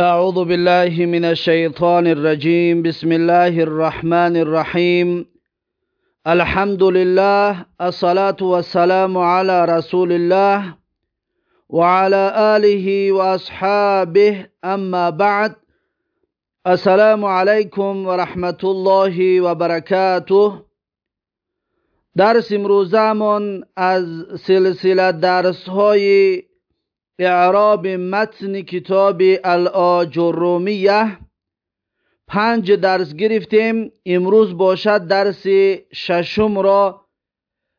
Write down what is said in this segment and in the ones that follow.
أعوذ بالله من الشيطان الرجيم. بسم الله الرحمن الرحيم. الحمد لله الصلاة والسلام على رسول الله وعلى آله وأصحابه. أما بعد السلام عليكم ورحمة الله وبركاته. درس امروزمون از سلسله درس های اعراب متن کتاب الاجرومیه پنج درس گرفتیم. امروز باشد درس ششم را.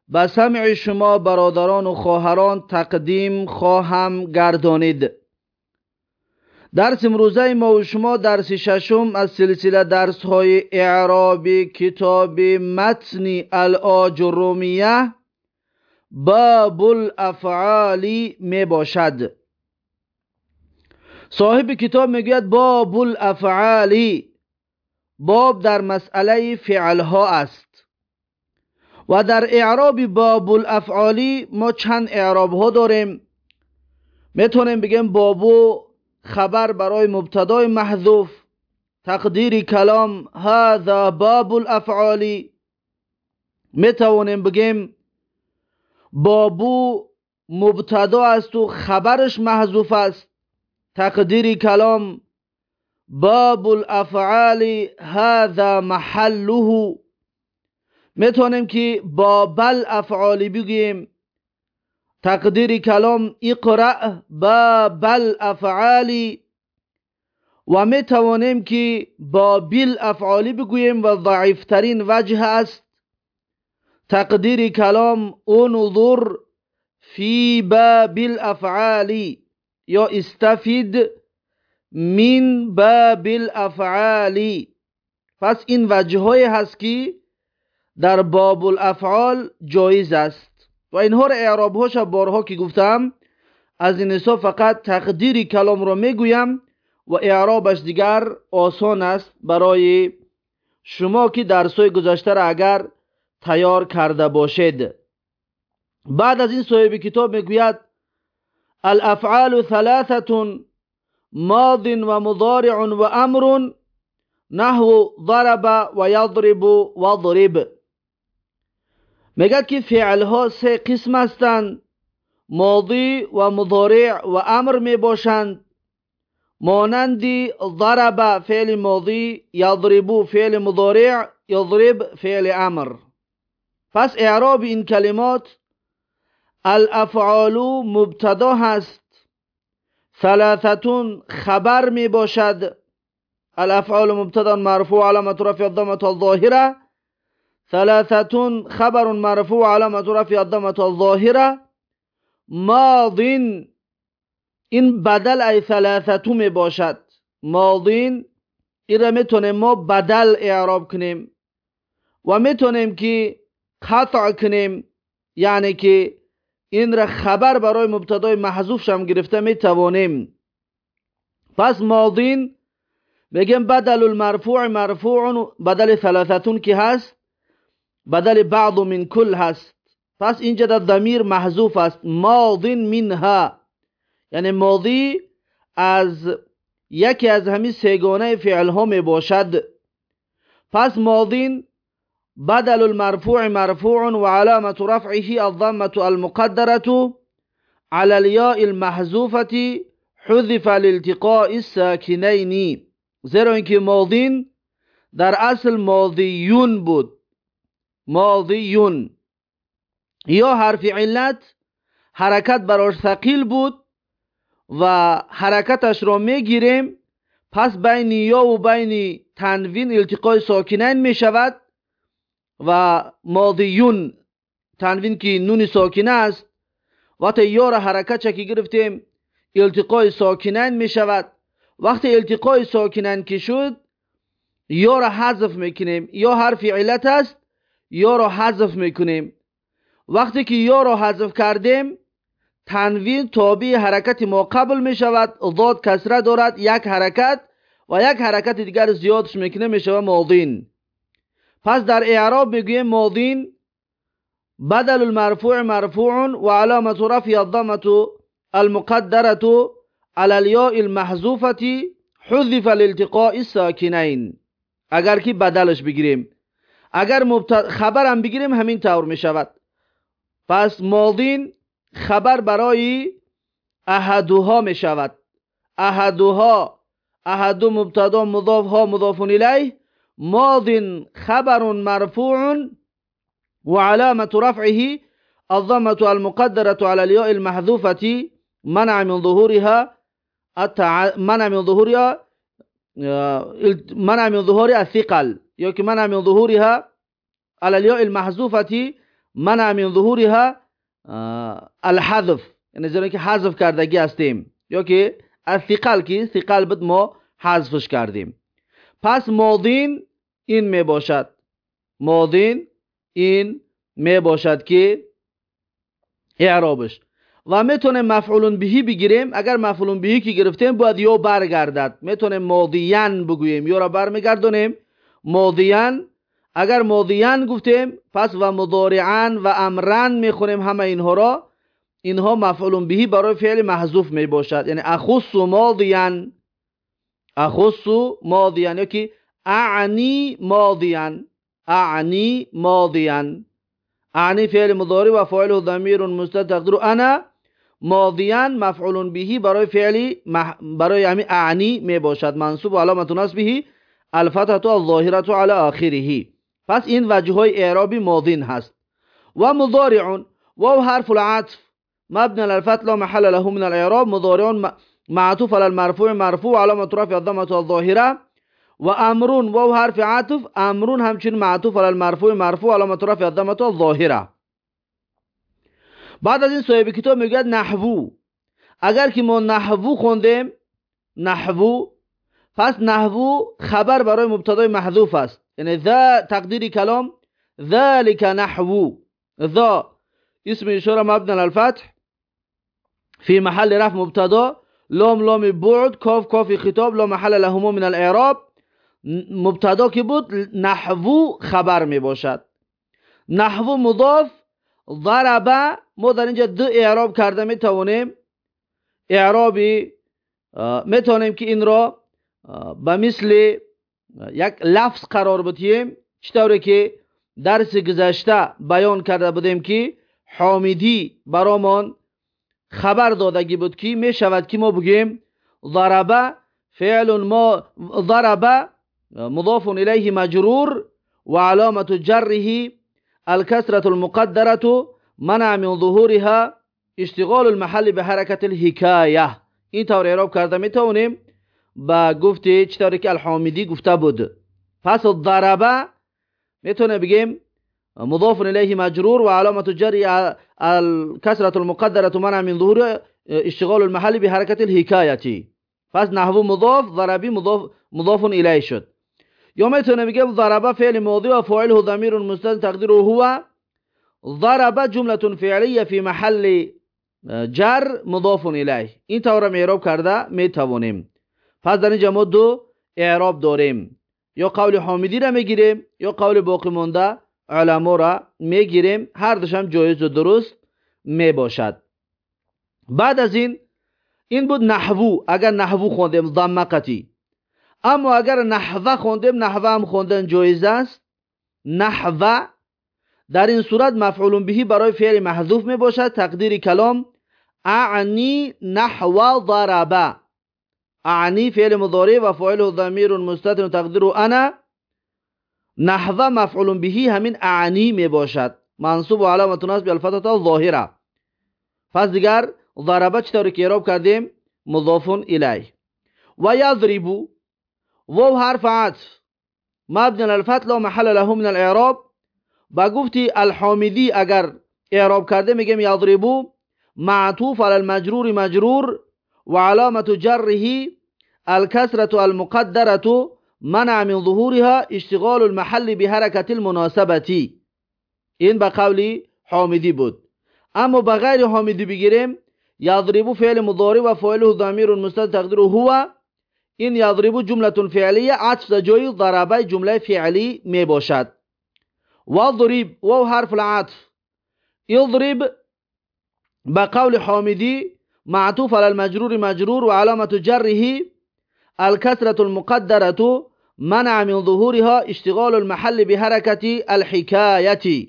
به سمع شما برادران و خواهران تقدیم خواهم گردانید. درس امروزه ما و شما درس ششم از سلسله درس های اعراب کتاب متن الاجرومیه باب الافعالی می باشد صاحب کتاب می‌گوید باب الافعالی باب در مسئله فعل ها است. و در اعراب باب الافعالی ما چند اعراب ها داریم. می‌تونیم بگیم بابو خبر برای مبتدای محذوف تقدیر کلام هذا باب الافعالی می‌توانیم بگیم بابو مبتدا است و خبرش محذوف است. تقدیر کلام باب الافعال هذا محله می‌تونیم که باب الافعال بگیم. تقدیر کلام اقرأ باب الافعال و می‌توانیم که با بالافعال بگوییم و ضعیفترین وجه است. تقدیر کلام انظر فی باب الافعال یا استفید من باب الافعال پس این وجه های هست که در باب الافعال جایز است. و اینها رو اعراب هاش بارها که گفتم از این حساب فقط تقدیر کلام رو می‌گویم و اعرابش دیگر آسان است برای شما که درسای گذشته را اگر тайёр карда бошед. Баъд аз ин соҳиби китоб мегӯяд алафъалу ثалаثатун модин ва мудориъун ва амрун наҳву дараба ва ядрибу вадриб мегӯяд ки феълҳо се қисм ҳастанд модӣ ва мудориъ ва амр мебошанд. Монанди дараба феъли модӣ ядрибу феъли мудориъ ядриб феъли амр. پس اعراب این کلمات الافعال مبتدا هست. ثلاثتون خبر می باشد. الافعال مبتدا مرفوع علامت رفع الضمه الظاهره ثلاثتون خبر مرفوع علامت رفع الضمه الظاهره ماضین. این بدل ای ثلاثتو می باشد. ماضین. این می‌تونیم ما بدل اعراب کنیم. و می‌تونیم که қатъ кунем яъне ки инро хабар барои мубтадои маҳзуфшам гирифта метавонем. Пас модин мегӯем бадалу лмарфуи марфуун бадали талататун ки ҳаст бадали баъду мин кул ҳаст. Пас инҷада дамир маҳзуф аст. Модин минҳа. Яъне модӣ аз яке аз ҳамин сегонаи феълҳо мебошад. Пас модин بدل المرفوع مرفوع وعلامة رفعه الضمة المقدرة على الياء المحذوفة حذف لالتقاء الساكنين زیرا اینکه ماضین در اصل ماضیون بود ماضیون یا حرف علت حرکت براش ثقیل بود و حرکتش را میگیریم پس بین یا و بین تنوین التقای ساکنین می شود و ماضیون تنوین که نون ساکنه است وقتی یا را حرکت چکی گرفتیم التقای ساکنین می شود. وقتی التقای ساکنین که شد یا را حذف می‌کنیم. یا حرف علت است یا را حذف می‌کنیم. وقتی که یا را حذف کردیم تنوین تابع حرکت ما قبل می شود. ضاد کسره دارد. یک حرکت و یک حرکت دیگر زیادش می‌کنه می شود ماضین. пас дар эъроб мегӯем модин бадалу лмарфуъ марфуъун ва аломату рафъи аддамату алмуқаддарату ала лёи лмаҳзуфати ҳузифа лилтиқои сокинайн агар ки бадалаш бигирем агар хабарам бигирем ҳамин тавр мешавад. Пас модин хабар барои аҳадуҳо мешавад. Аҳадуҳо аҳаду мубтадо мудофҳо мудофун илайҳ ماض خبر مرفوع وعلامة رفعه الضمة المقدرة على الياء المحذوفة منع من ظهورها التع... منع من ظهورها منع من ظهور الثقل. يوكي منع من ظهورها على الياء المحذوفة منع من ظهورها الحذف. یعنی زیرا که حذف کردگی هستیم. یا که از ثقل ثقل بود ما حذفش کردیم. پس ماضین این می باشد. ماضین این می باشد که اعرابش. و می‌تونه مفعول بهی بگیریم. اگر مفعول بهی که گرفتیم باید یا برگردد. می‌تونه ماضیان بگوییم یا را برمیگردونیم. ماضیان اگر ماضیان گفتیم پس و مضارعان و امران می‌خونیم همه اینها را اینها مفعول بهی برای فعل محذوف می باشد. یعنی اخص ماضیان اخص ماضیان یکی اعنی ماضیان اعنی ماضیان اعنی فعل مضارع و فاعل ضمیر مستتر انا ماضیان مفعول بهی برای فعلی برای همین اعنی می باشد. منصوب و علامت نصبه الفتحه الظاهره على آخره. پس این وجه های اعرابی ماضین هست. و مضارع و حرف العطف. مبني على الفتح لا محل له من الاعراب مضارع معطوف على المرفوع. مرفوع علامه رفع الضمه الظاهره وامر و حرف عطف أمر همچنین معطوف على المرفوع مرفوع علامه رفع الضمه الظاهره بعد از این صاحب کتاب میگه نحوو. اگر که ما نحوو خوندیم نحوو پس نحوو خبر برای مبتدای محذوف است. یعنی ذا تقدیر کلام ذلك نحوو. ذا اسم اشاره مبنى الفتح. في محل رفع مبتدا لام لام بعد کاف کاف خطاب لا محل لهما من الإعراب. مبتدا که بود؟ نحوو خبر می باشد. نحوو مضاف ضربه ما در اینجا دو اعراب کرده می توانیم. اعرابی می توانیم که این را به مثل یک لفظ قرار بدیم چطوره که درس گذشته بیان کرده بودیم که حامیدی برامان خبر دادگی بود که می شود که ما بگیم ضربه فعل ما ضربه مضاف الیه مجرور و علامت جره الكسرة المقدرة منع من ظهورها اشتغال المحل به حرکت الحکایه این طور اعراب کرده میتونیم با گفته چطوری که الحامدی گفته بود. پس ضربه میتونه بگیم مضاف إليه مجرور وعلامة الجر الكسرة المقدرة منع من ظهور اشتغال المحل بحركة الحكاية. پس نحو مضاف ضربی مضاف, مضاف إليه شد. یا می‌تونه بگه ضربه فعل ماضی و فاعله ضمیر مستتر تقدیره هو. ضربه جمله فعلیه فی محل جر مضاف الیه. این طور اعراب کرده می‌توانیم. پس در اینجا ما دو اعراب داریم. یا قول حامدی را می‌گیریم یا قول باقی مونده علما را می‌گیریم. هر دوش هم جایز و درست می باشد بعد از این این بود نحوو اگر نحوو خوندیم ضمقتی اما اگر نحوه خوندیم نحوه هم خوندن جایز است نحوه در این صورت مفعول بهی برای فعل محذوف می باشد تقدیر کلام اعنی نحو ضربه اعنی فعل مضارع و فاعل ضمیر مستتر تقدیر انا نحوه مفعول بهی همین اعنی می باشد منصوب و علامت نصب الفتحه ظاهره پس دیگر ضربه چطوری که اعراب کردیم مضاف الیه و یضربو و حرف عطف مبنی الفتح لا محل له من الاعراب با گفتی الحامدی اگر اعراب کرده میگیم یضربو معطوف على المجرور مجرور وعلامة جره الكسرة المقدرة منع من ظهورها اشتغال المحل بحركة المناسبة این به قول حامدی بود اما به غیر حامدی بگیریم یضربو فعل مضارع و فعله ضمیر مستتر تقدیر هو این یضربو جملة فعلیه عطف جای ضربة جملة فعلی می باشد و ضریب و حرف العطف. یضرب به قول حامدی معطوف على المجرور مجرور و علامت جره الكسرة المقدرة منع من ظهورها اشتغال المحل بحركة الحكاية.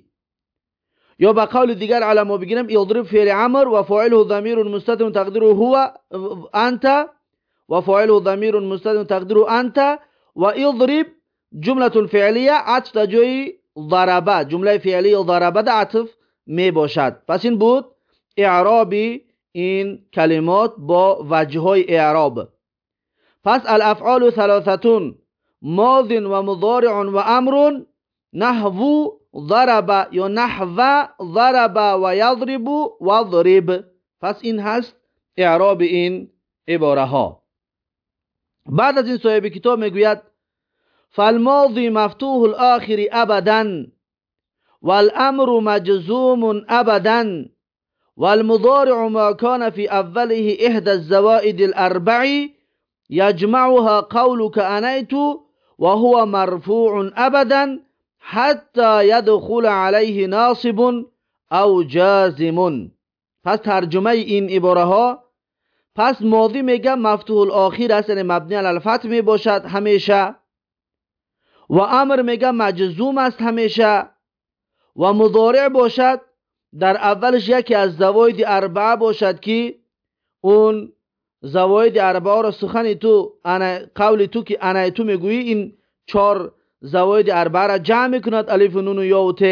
به قول دیگر على بگیرم یضرب فعل عمر و فاعله ضمیر مستتر هو أنت و فاعله ضمیر مستتر تقدیره انت و یضرب جمله فعلیه عطف جوی ضربه جمله فعلی ضربه ده عطف می باشد پس این بود اعرابی این کلمات با وجه های اعراب پس الافعال ثلاثتون ماض و مضارع و امر نحو ضرب یا نحو ضرب و یضرب و ضرب پس این هست اعراب این عباره ها بعد از این صاحب کتاب میگوید فالماضی مفتوح الاخر ابدا والامر مجزوم ابدا والمضارع ما كان في اوله احدى الزوائد الاربع يجمعها قولك انيت وهو مرفوع ابدا حتى يدخل عليه ناصب او جازم پس ترجمه این عباره ها پس ماضی میگه مفتوح الاخیر است یعنی مبنی علی الفتح می باشد همیشه. و امر میگه مجزوم است همیشه. و مضارع باشد در اولش یکی از زواید اربعه باشد که اون زواید اربعه را سخنی تو انا قول تو که انا تو می‌گویی این چهار زواید اربعه را جمع می‌کند الف و نون و یا و ت.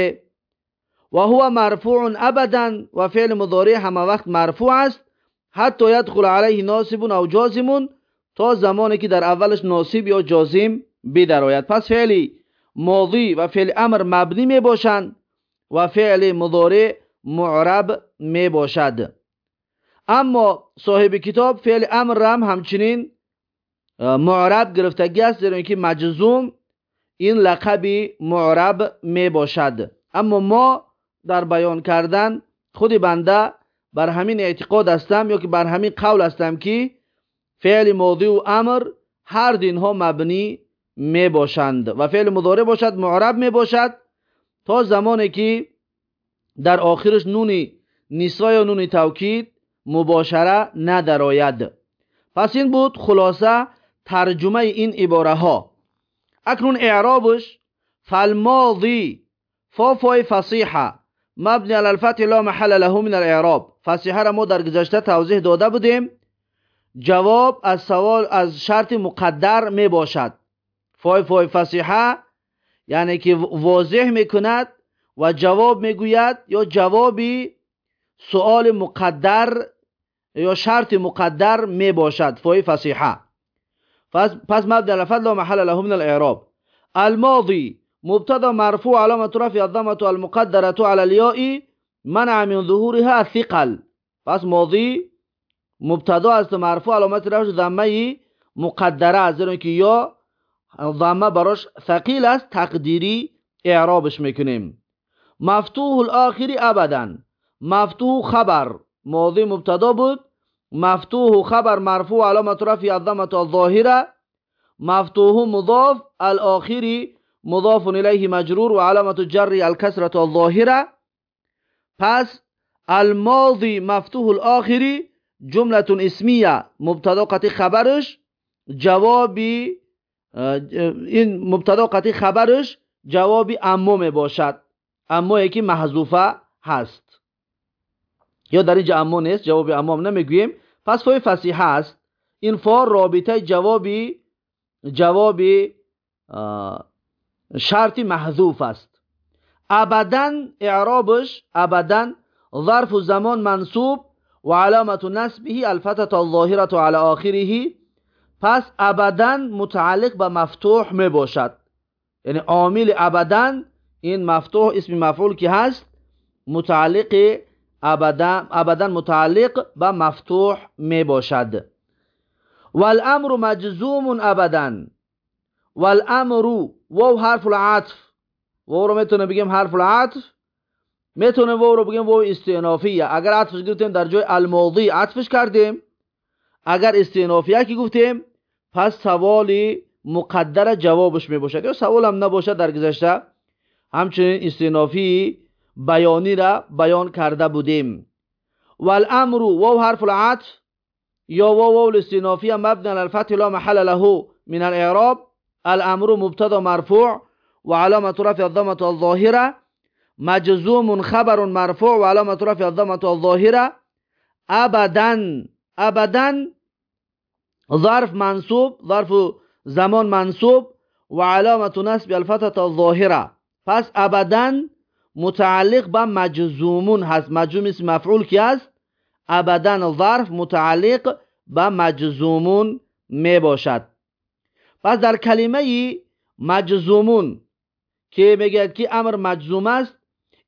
و هو مرفوع ابدا و فعل مضارع همه وقت مرفوع است. حتی یدخل علیه ناسب او جازم تا زمانی که در اولش ناسب یا جازم بدرآید. پس فعل ماضی و فعل امر مبنی می باشند و فعل مضارع معرب می باشد. اما صاحب کتاب فعل امر هم همچنین معرب گرفتگی است در اینکه مجزوم این لقب معرب می باشد. اما ما در بیان کردن خود بنده بر همین اعتقاد هستم یا که بر همین قول هستم که فعل ماضی و امر هر دین ها مبنی می باشند و فعل مضارع باشد معرب می باشد تا زمانی که در آخرش نونی نسوا یا نونی توکید مباشره ندرآید پس این بود خلاصه ترجمه این عباره ها اکنون اعرابش فالماضی فافای فصیحه. مبنی علی الفتح لا محل له من الاعراب. فصیحه را ما در گذشته توضیح داده بودیم. جواب از سوال از شرط مقدر می باشد. فای فای فصیحه یعنی که واضح می‌کند و جواب می‌گوید یا جوابی سوال مقدر یا شرط مقدر می باشد. فای فصیحه. پس مبدا لفظ لا محل له من الاعراب. الماضي مبتدا مرفوع علامه رفع الضمه المقدره على الياء منع من ظهورها ثقل پس ماضی مبتدا است مرفوع علامت رفع ضمه مقدره است زیرا که یا ضمه براش ثقیل است تقدیری اعرابش میکنیم مفتوح الاخری ابدا مفتوح خبر ماضی مبتدا بود مفتوح خبر مرفوع علامت رفع الضمه الظاهره مفتوح مضاف الاخری مضاف الیه مجرور و علامت جر الكسره الظاهره پس الماضی مفتوح الاخری جمله اسمیه مبتدا قطعی خبرش جوابی این مبتدا قطعی خبرش جوابی امام باشد اما یکی محذوفه هست یا در اینجا اما نیست جواب امام نمیگوییم پس فای فسیح هست این فا رابطه جوابی جوابی شرطی محذوف است. ابدا اعرابش ابدا ظرف زمان منصوب و علامت نسبه الفتة الظاهرة على آخره. پس ابدا متعلق به مفتوح می باشد. یعنی عامل ابدا این مفتوح اسم مفعول که هست؟ متعلق ابدا ابدا متعلق به مفتوح می باشد. والامر مجزوم ابدا. والامر و حرف العطف. و رو می‌تونه بگیم حرف العطف. می‌تونه و رو بگیم و استئنافیه. اگر عطفش گفتیم در جای الماضی عطفش کردیم. اگر استئنافیه که گفتیم پس سوالی مقدر جوابش می یا سوال هم نباشد در گذشته. همچنین استئنافی بیانی را بیان کرده بودیم. والامر و حرف العطف. یا واو الاستنافی مبنى على الفتح لا محل له من الاعراب. الامر مبتدا مرفوع وعلامة رفع الضمة الظاهرة مجزوم خبر مرفوع وعلامة رفع الضمة الظاهرة ابدا ابدا ظرف منصوب ظرف زمان منصوب وعلامة نسب الفتحة الظاهرة پس ابدا متعلق با مجزومون هست مجزوم اسم مفعول کی است ابدا ظرف متعلق با مجزومون می باشد پس در کلمه مجزومون که میگه که امر مجزوم است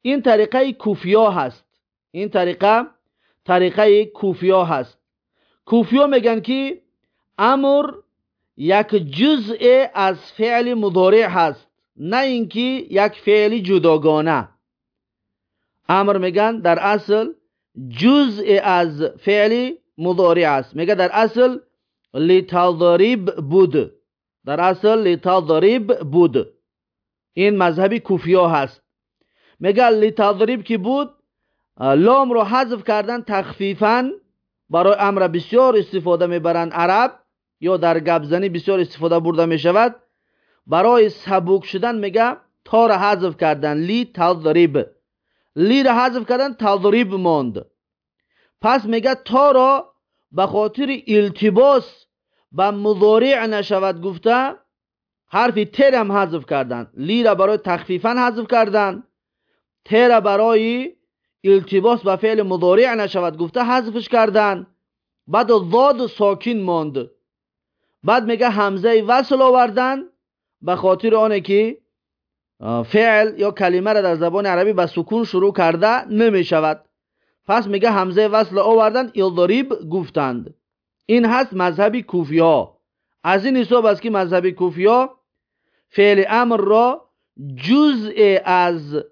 این طریقه کوفیا هست. این طریقه طریقه کوفیا هست. کوفیا میگن که امر یک جزء از فعل مضارع هست نه اینکه یک فعل جداگانه. امر میگن در اصل جزء از فعل مضارع است. میگه در اصل لتضریب بود. در اصل لتضریب بود. این مذهبی کوفیا هست. میگه لتضریب که بود؟ لام رو حذف کردن تخفیفا برای امر بسیار استفاده می‌برند عرب یا در گبزنی بسیار استفاده برده می‌شود. برای سبوک شدن میگه تا را حذف کردن لی تضریب لی را حذف کردن تضریب ماند. پس میگه تا را به خاطر التباس به مضارع نشود گفته حرف تر هم حذف کردن لی را برای تخفیفا حذف کردن تر برای التباس به فعل مضارع نشود گفته حذفش کردن بعد ضاد ساکن ماند. بعد میگه همزه وصل آوردن به خاطر آنه که فعل یا کلمه را در زبان عربی به سکون شروع کرده نمی شود پس میگه همزه وصل آوردن ایلداریب گفتند. این هست مذهب کوفی ها از این حساب است که مذهب کوفی ها فعل امر را جزء از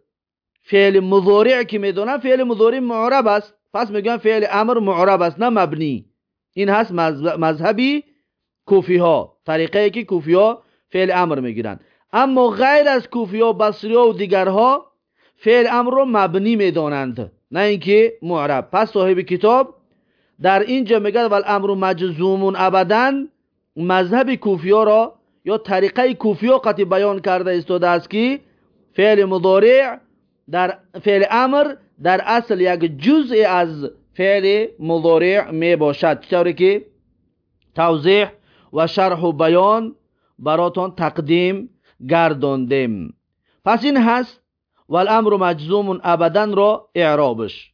فعل مضارع که می‌دونن فعل مضارع معرب است. پس میگن فعل امر معرب است نه مبنی. این هست مذهبی کوفی ها طریقه که کوفی ها فعل امر می‌گیرن. اما غیر از کوفی ها بصری ها و دیگرها فعل امر رو مبنی می‌دانند نه اینکه معرب. پس صاحب کتاب در اینجا میگه ول امر مجزومون ابدا. مذهب کوفی ها را یا طریقه کوفی ها قطعی بیان کرده استاده است که فعل مضارع در فعل امر در اصل یک جزء از فعل مضارع می باشد. چطوری که توضیح و شرح و بیان براتون تقدیم گرداندیم. پس این هست والامر مجزوم ابدا را اعرابش.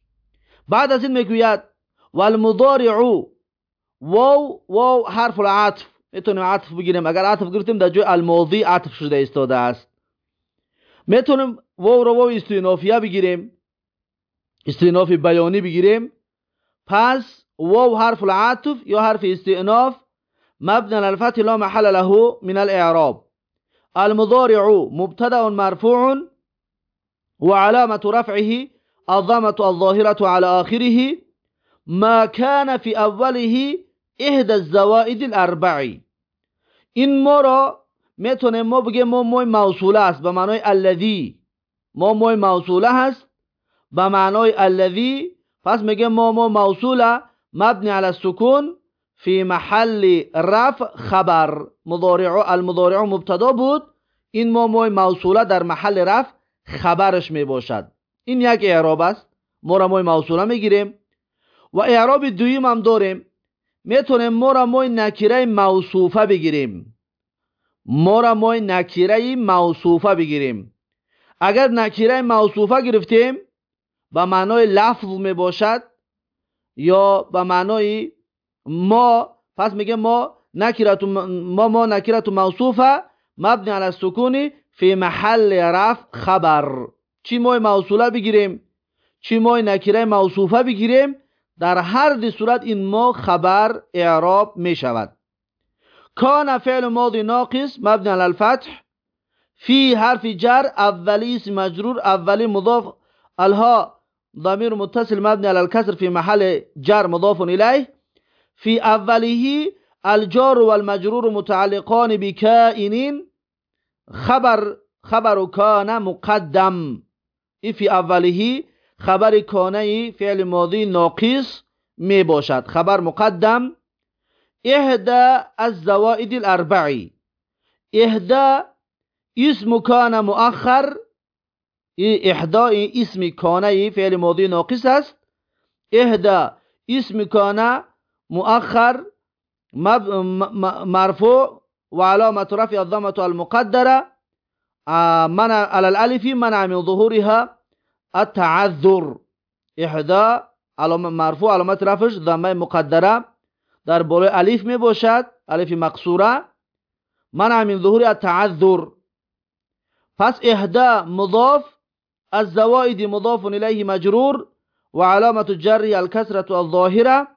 بعد از این می‌گوید والمضارع واو واو حرف العطف. میتونیم عطف بگیریم اگر عطف گرفتیم در جای الماضی عطف شده استاده است. میتونیم واو رو واو استینافیه بگیریم. استیناف بیانی بگیریم. پس واو حرف العطف یا حرف استئناف. مبنى الفتح لا محل له من الإعراب. المضارع مبتدا مرفوع وعلامة رفعه الضمة الظاهرة على آخره. ما كان في أوله إحدى الزوائد الأربع این ما را میتونه ما بگیم ما موی موصوله است به معنای الذی ما موی موصوله هست به معنای الذی پس میگه ما مو موصوله مبنی على السکون فی محل رفع خبر مضارع المضارع مبتدا بود این ما موی موصوله در محل رفع خبرش می باشد این یک اعراب است ما را موی موصوله میگیریم و اعراب دویم هم داریم. می‌تونیم ما را موی نکیره موصوفه بگیریم. ما را موی نکیره موصوفه بگیریم. اگر نکیره موصوفه گرفتیم به معنای لفظ می باشد یا به معنای ما پس میگه ما نکرت ما ما نکرت موصوفه مبنی علی السکونی فی محل رفع خبر. چی ما موصوله بگیریم؟ چی ما نکره موصوفه بگیریم؟ در هر دی صورت این ما خبر اعراب می شود کان فعل ماضی ناقص مبنی علی الفتح فی حرف جر اولی اسم مجرور اولی مضاف الها ضمیر متصل مبنی علی الكسر فی محل جر مضاف الیه في أوله الجار والمجرور متعلقان بكائن خبر خبر كان مقدم في اوله خبر کانه فعل ماضی ناقص می باشد خبر مقدم اهدا الزوائد الاربعی اهدا اسم کان مؤخر احدا اسم کانه فعل ماضی ناقص است اهدا اسم کان مؤخر مرفوع وعلامة رفع الضمة المقدرة منع على الألف منع من ظهورها التعذر إحدى مرفوع علامة رفعش ضمه مقدره در بالای الف می باشد الف مقصوره منع من ظهور التعذر پس اهدا مضاف الزوائد مضاف الیه مجرور وعلامة جر الكسرة الظاهرة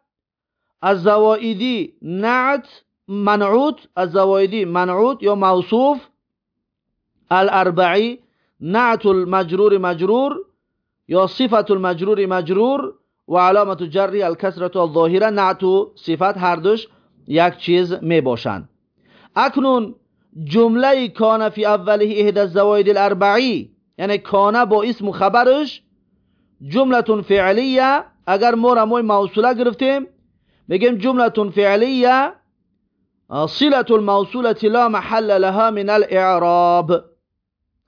الزوائدی نعت منعوت الزوائدی منعوت یا موصوف الاربعی نعت المجرور مجرور یا صفت المجرور مجرور و علامت جری الکسرت الظاهره نعت و صفت هر دوش یک چیز می باشند. اکنون جمله کان فی اوله احد الزواید الاربعی یعنی کانه با اسم و خبرش جمله فعلیه. اگر ما را موصوله گرفتیم بگیم جمله فعلیه. صلة الموصولة لا محل لها من الاعراب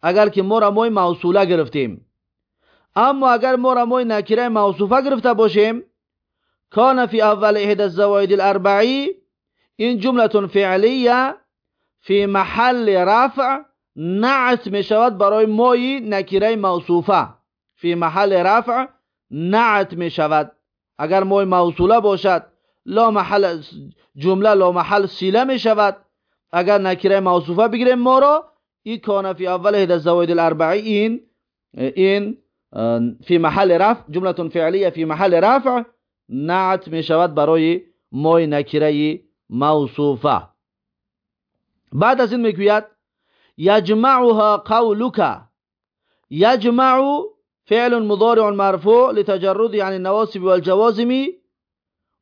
اگر که ما را موصوله گرفتیم. اما اگر ما را موی نکره موصوفه گرفته باشیم کان فی اول احد الزواید الاربعی این جمله فعلیه فی محل رفع نعت می شود برای مای نکره موصوفه. فی محل رفع نعت می شود اگر مای موصوله باشد لا محل جمله لا محل سیله می شود اگر نکره موصوفه بگیریم ما را این کان فی اول احد الزواید الاربعی این این في محل رفع جملة فعلية في محل رفع نعت می شود برای مای نکره موصوفه. بعد از این میگوید یجمعها قولك یجمع فعل مضارع مرفوع لتجرد عن النواصب والجوازم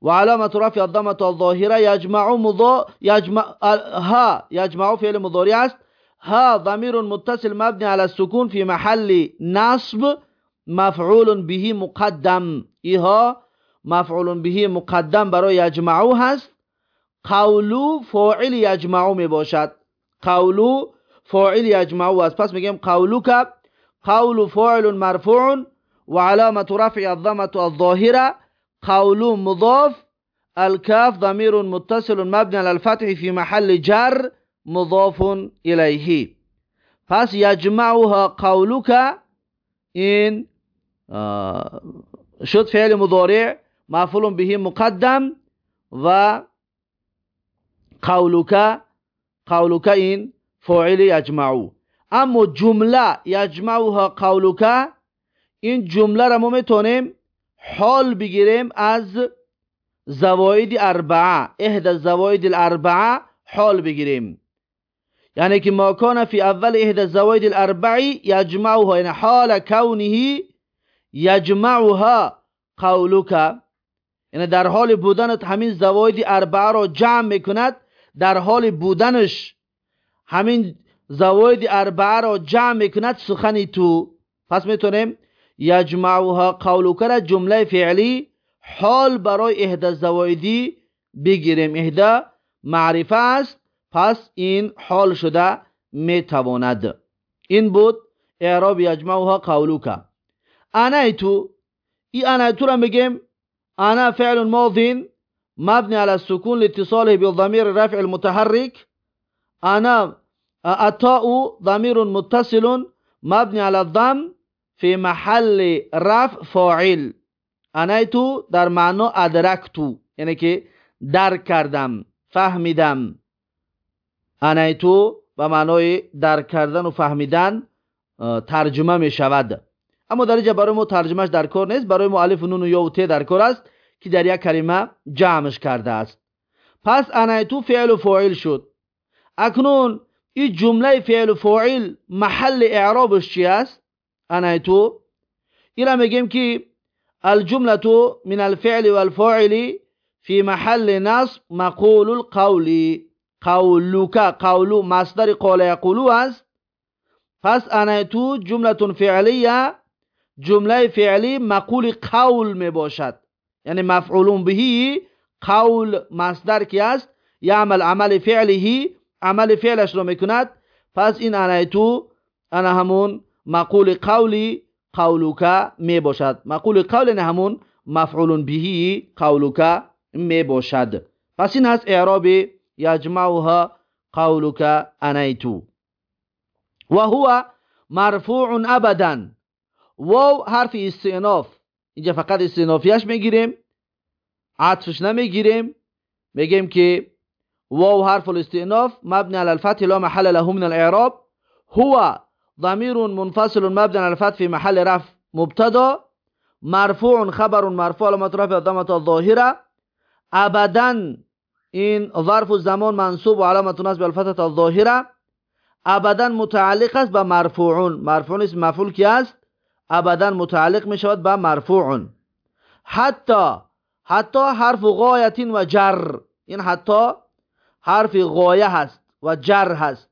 وعلامة رفع الضمة الظاهرة يجمع مضا يجمع ها يجمع فعل مضارع است. ها ضمير متصل مبني على السكون في محل نصب. مفعول به مقدم ایها مفعول به مقدم برای یجمعو هست قولو فاعل یجمعو می باشد قولو فاعل یجمعو است پس میگیم قولو که قول فاعل مرفوع و علامت رفع الضمه الظاهره قول مضاف الكاف ضمير متصل مبني على الفتح في محل جر مضاف إليه پس يجمعها قولك این شد فعل مضارع مفعول به مقدم و قولك قولك این فاعل یجمعو. اما جمله یجمعوها قولك این جمله را ما می‌تونیم حال بگیریم از زواید اربعه احد زواید الاربعه حال بگیریم. یعنی که ما کان فی اول احد زواید الاربعی یجمعوها یعنی حال کونه یجمعها قولک. یعنی در حال بودنت همین زواید اربعه را جمع می‌کند در حال بودنش همین زواید اربعه را جمع می‌کند سخنی تو. پس می‌تونیم یجمعها قولک را جمله فعلی حال برای اهدا زوایدی بگیریم. اهدا معرفه است پس این حال شده می‌تواند. این بود اعراب یجمعها قولک. انایتو ای انایتو را میگیم انا فعل ماض مبني على السكون لاتصاله بالضمير الرافع المتحرك انا التاء ضمير متصل مبني على الضم في محل رفع فاعل انایتو در معنا ادرکتو یعنی که درک کردم فهمیدم انایتو به معنای درک کردن و فهمیدن ترجمه می شود اما در اینجا برای ما ترجمهش در کار نیست برای ما الف نون و یا و ت در کار است که در یک کلمه جمعش کرده است پس انایتو فعل و فاعل شد اکنون این جمله فعل و فاعل محل اعرابش چی است انایتو اینا میگیم که الجمله من الفعل والفاعل في محل نصب مقول القول قولك قول مصدر قول يقولو است پس انایتو جمله فعلیه جمله فعلی مقول قول می باشد یعنی مفعول بهی قول مصدر کی است یعمل عمل فعلهی عمل فعلش رو میکند پس این انایتو انا همون مقول قولی قولوکا می باشد مقول قول نه همون مفعول بهی قولوکا می باشد پس این هست اعراب یجمعها قولوکا انایتو و هو مرفوع ابدا واو حرف استئناف. اینجا فقط استئنافیش میگیریم. عطفش نمیگیریم. میگیم که واو حرف الاستئناف مبني على الفتح لا محل له من الإعراب. هو ضمير منفصل مبني على الفتح في محل رفع مبتدا. مرفوع خبر مرفوع علامه رفع ضمه الظاهره ابدا این ظرف زمان منصوب و علامت نصب الفتحه الظاهره ابدا متعلق است به مرفوعون. مرفوع اسم مفعول کی است؟ ابدا متعلق می شود به مرفوع. حتی حتی حرف غایت و جر. این حتی حرف غایه هست و جر هست.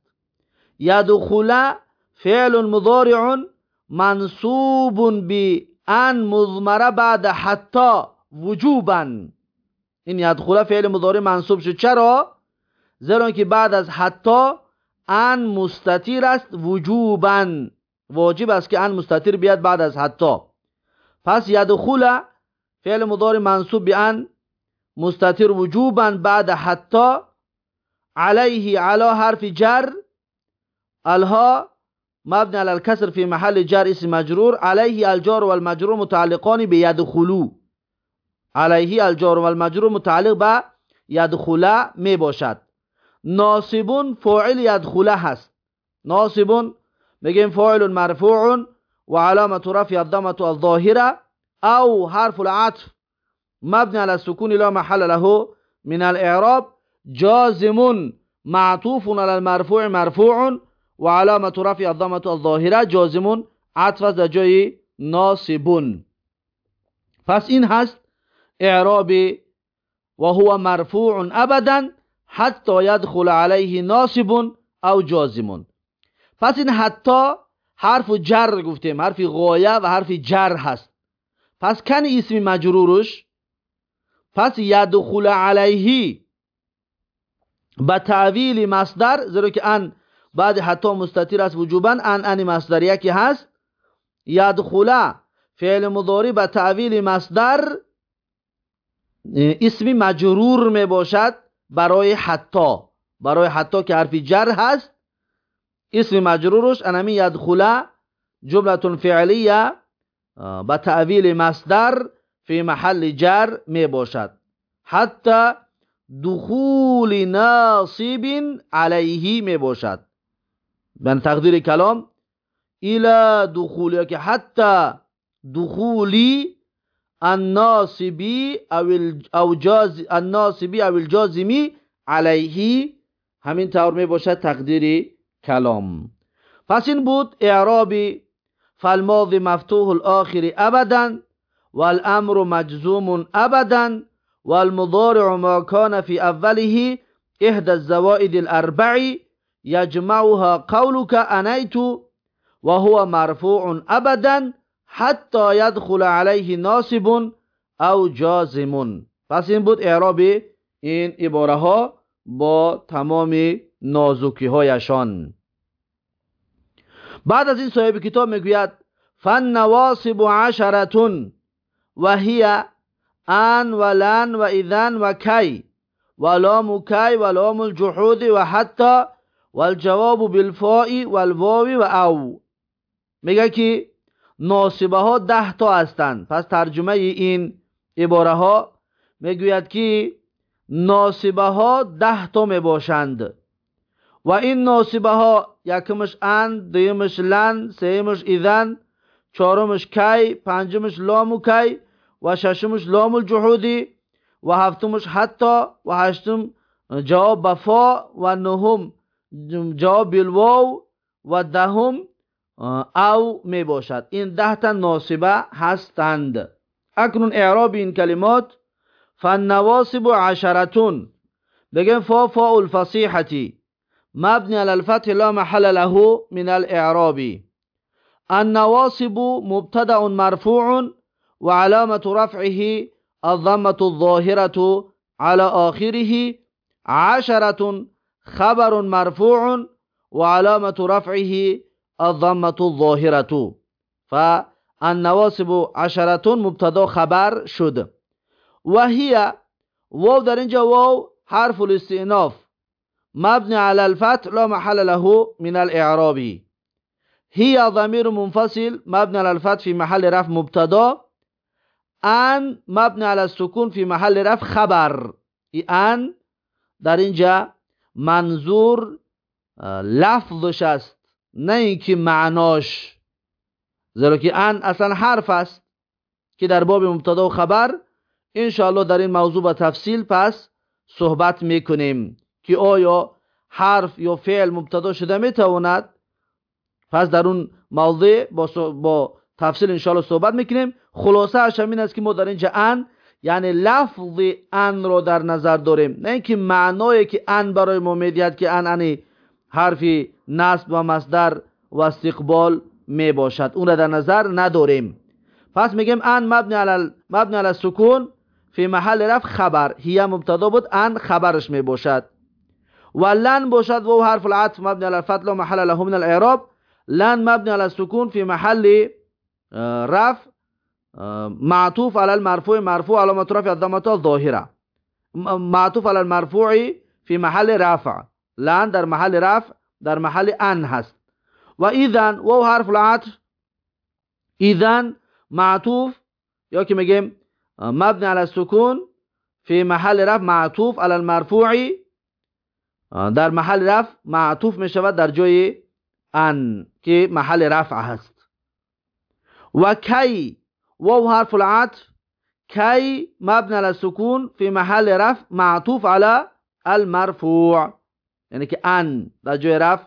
یدخل فعل مضارع منصوب بان مضمره بعد حتی وجوبا. این یدخل فعل مضارع منصوب شد. چرا؟ زیرا که بعد از حتی ان مستطیر است وجوبا. واجب است که ان مستطیر بیاد بعد از حتی پس یدخل فعل مضارع منصوب به ان مستطیر وجوبا بعد حتی عليه على حرف جر. الها مبني على الكسر في محل جر اسم مجرور. عليه الجار والمجرور متعلقان بيدخلوا عليه الجار والمجرور متعلق به يدخل می باشد. ناصب فاعل يدخل هست. ناصب بگیم فاعل مرفوع وعلامة رفع الضمة الظاهرة أو حرف العطف مبني على السكون لا محل له من الإعراب جازم معطوف على المرفوع مرفوع وعلامة رفع الضمة الظاهرة جازم عطف از جای ناصب. پس این هست اعراب وهو مرفوع ابدا حتى يدخل عليه ناصب أو جازم. پس این حتی حرف جر گفتیم حرف غایه و حرف جر هست. پس کن اسم مجرورش پس یدخل علیه به تعویل مصدر زیرا که ان بعد حتی مستطیر است وجوبا ان ان مصدریه که هست. یدخل فعل مضاری به تعویل مصدر اسم مجرور می باشد برای حتی برای حتی که حرف جر هست. اسم مجرورش انمی یدخل جمله فعلیه به تعویل مصدر فی محل جر می باشد. حتی دخول ناصب علیه می باشد. من تقدیر کلام الى دخول که حتی دخولی الناصبی او الجاز الناصبی او الجازمی علیه همین طور می باشد تقدیر کلام پس این بود اعرابی فالماضي مفتوح الآخر أبدا والأمر مجزوم أبدا والمضارع ما كان في أوله إحدى الزوائد الأربع يجمعها قولك أنيت وهو مرفوع أبدا حتى يدخل عليه ناصب أو جازم. پس این بود اعراب این عباره ها با تمام нозукиҳояшон. Баъд аз ин соҳиби китоб мегӯяд фаннавосибу ашаратун ва ҳия ан ва лан ва идан ва кай ва лому кай ва лому лҷуҳуди ва ҳатто валҷавобу билфои валвови ва ав мегӯяд ки носибаҳо даҳто ҳастанд пас тарҷумаи ин ибораҳо мегӯяд ки носибаҳо даҳто мебошанд و این ناصبه ها یکمش ان دویمش لن سیمش ایذن چهارمش کی پنجمش لام و کی و ششمش لام الجحودی و هفتمش حتی و هشتم جواب بفا و نهم جواب بالواو و دهم او می باشد این ده تا ناصبه هستند اکنون اعراب این کلمات فالنواصب عشرتون بگن فا فا الفصیحتی مبني على الفتح لا محل له من الإعراب. النواصب مبتدأ مرفوع وعلامة رفعه الضمة الظاهرة على آخره عشرة خبر مرفوع وعلامة رفعه الضمة الظاهرة. فالنواصب عشرة مبتدأ خبر شد. وهي واو در اینجا واو حرف الاستئناف. مبني على الفتح لا محل له من الإعراب هي ضمير منفصل مبني على الفتح في محل رفع مبتدا ان مبني على السكون في محل رفع خبر ان در اینجا منظور لفظش است نه اینکه معناش زیرا که ان اصلا حرف است که در باب مبتدا و خبر انشاءالله در این موضوع با تفصیل پس صحبت میکنیم که آیا حرف یا فعل مبتدا شده می‌تواند؟ پس در اون موضوع با, با تفصیل انشاءالله صحبت می‌کنیم. خلاصه اش این است که ما در اینجا ان یعنی لفظ ان رو در نظر داریم. نه اینکه معنایی که ان برای ما می‌دید که ان انی حرفی نصب و مصدر و استقبال می باشد اون را در نظر نداریم. پس میگیم ان مبنی علی مبنی علی سکون فی محل رفع خبر. هی مبتدا بود ان خبرش می باشد و لن باشد و حرف العطف مبنی علی الفتح محل له من الإعراب. لن مبنی علی السکون فی محل رفع معطوف على المرفوع مرفوع علامة رفع الضمة الظاهرة. معطوف على المرفوع في محل رفع. لأن در محل رفع در محل أن هست. و اذن و حرف العطف. اذن معطوف یا که مبني على السكون في محل رفع معطوف على المرفوع در محل رفع معطوف می شود در جای ان که محل رفع هست و کی واو حرف العطف كي مبنى على السكون في محل رفع معطوف على المرفوع يعني که ان در جای رفع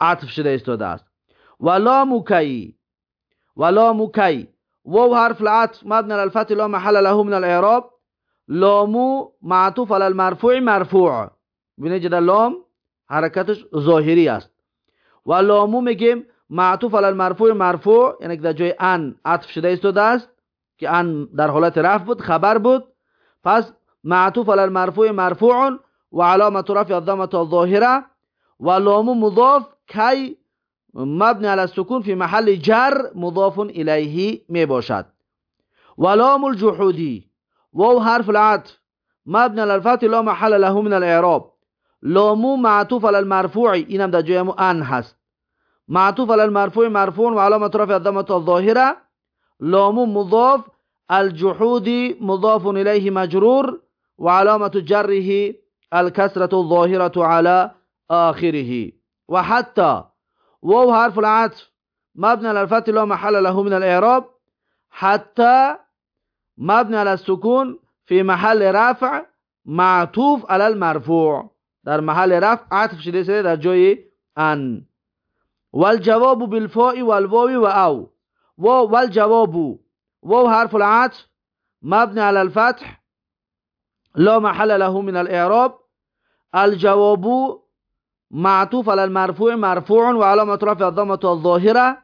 عطف شده استاده است ولا مكي ولا مكي واو حرف العطف مبنى على الفتح لا محل له من الاعراب لامو معطوف على المرفوع مرفوع ببینید در لام حرکتش ظاهری است و لامو میگیم معطوف علی المرفوع مرفوع یعنی که در جای ان عطف شده ایستاده است که ان در حالت رفع بود خبر بود پس معطوف علی المرفوع مرفوع و علامت رفع الضمه الظاهره و لام مضاف کی مبنی علی السکون فی محل جر مضاف الیه می باشد و لام الجحودی و حرف العطف مبنی علی الفتح لا محل له من الاعراب لامو معطوف علی المرفوع اینم در جای ان هست معطوف على المرفوع مرفوع وعلامة رفع الضمة الظاهرة. لام مضاف الجحود مضاف إليه مجرور وعلامة جره الكسرة الظاهرة على آخره. وحتى وهو حرف العطف مبني على الفتح لا محل له من الإعراب. حتى مبني على السكون في محل رفع معطوف على المرفوع. در محل رفع عطف شده در جای ان. والجواب بالفاء والواو وأو والجواب واو حرف العطف. مبني على الفتح. لا محل له من الإعراب. الجواب معطوف على المرفوع مرفوع وعلامة رفع الضمة الظاهرة.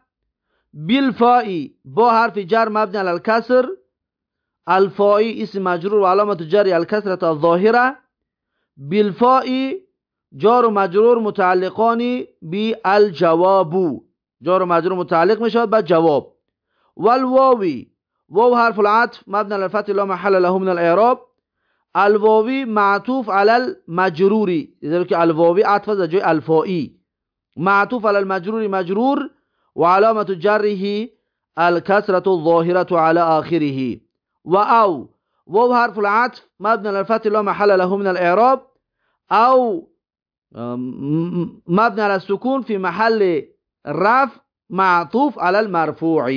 بالفاء با حرف جر مبني على الكسر الفاء اسم مجرور وعلامة جر الكسرة الظاهرة. بالفاء جار و مجرور متعلقانی بی الجواب. جار و مجرور متعلق می شود به جواب. والواوی واو حرف العطف مبنى للفتح لا محل له من الاعراب. الواوی معطوف على المجروری که الواوی عطف از جای الفائی. معطوف على المجرور مجرور. وعلامة جره الكسرة الظاهرة على آخره. و واو حرف العطف مبنى للفتح لا محل له من الاعراب او مبني على السكون في محل رفع معطوف على المرفوع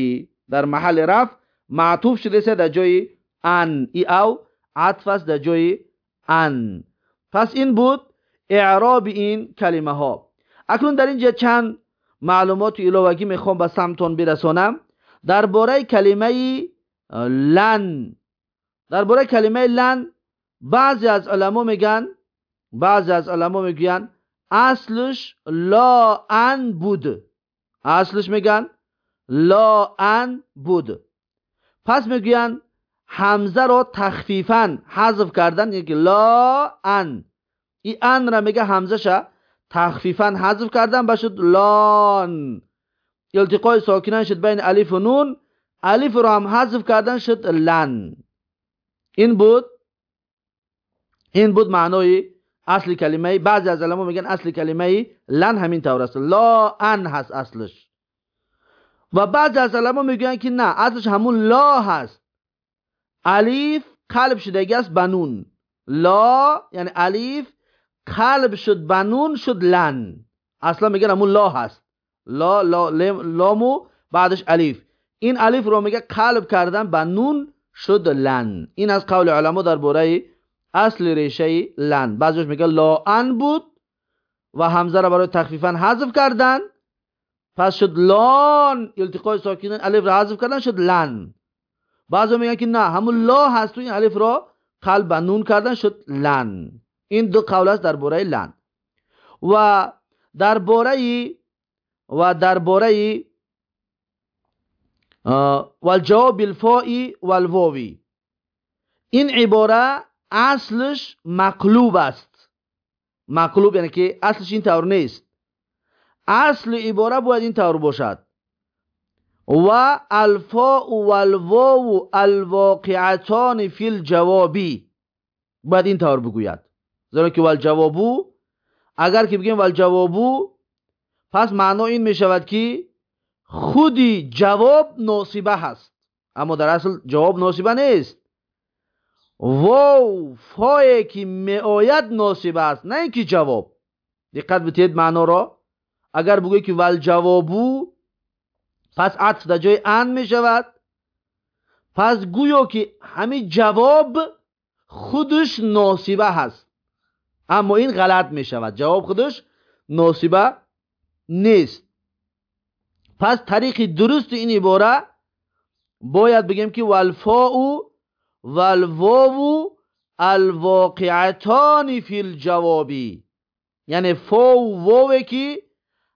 در محل رفع معطوف شده سه در جای ان ای او عطف است در جای ان پس این بود اعراب این کلمه ها اکنون در اینجا چند معلومات الوگی میخوام به سمتون برسانم درباره کلمه لن درباره کلمه لن بعضی از علما میگن بعضی از علما میگن اصلش لا ان بود. اصلش میگن لا ان بود. پس میگن همزه رو تخفیفا حذف کردن یکی لا ان این ان را میگه همزه شا تخفیفا حذف کردن بشد لان التقای ساکنان شد بین الف و نون الف رو هم حذف کردن شد لن. این بود این بود معنای اصل کلمه بعضی از علما میگن اصل کلمه لن همین طور است. لا ان هست اصلش. و بعضی از علما میگن که نه اصلش همون لا هست. الف قلب شده است بنون. لا یعنی الف قلب شد بنون شد لن. اصلا میگن همون لا هست. لا لا لامو بعدش الف. این الف رو میگه قلب کردن بنون. شد لن. این از قول علما در باره اصل ریشه لن. بعضیش میگه لا ان بود و همزه را برای تخفیفا حذف کردن. پس شد لان. التقای ساکنین الف را حذف کردن شد لن. بعضی میگن که نه همون لا هست تو این الف را قلب نون کردن شد لن. این دو قول است در باره لن. و در باره و در باره والجواب بالفاء والواوی. این عباره اصلش مقلوب است. مقلوب یعنی که اصلش این طور نیست. اصل عباره باید این طور باشد. و الفاء و الواو الواقعتان فی الجوابی باید این طور بگوید. زیرا که والجوابو اگر که بگیم والجوابو پس معنا این می شود که خودی جواب ناصبه هست. اما در اصل جواب ناصبه نیست. واو فای که می آید ناصبه است نه اینکه جواب. دقت بتید معنا را. اگر بگوی که ول جوابو پس عطف در جای ان می شود. پس گویا که همین جواب خودش ناصبه هست. اما این غلط می شود. جواب خودش ناصبه نیست. پس طریق درست این عباره باید بگیم که والفاء والواو الواقعتان فی الجوابی یعنی فا و واو که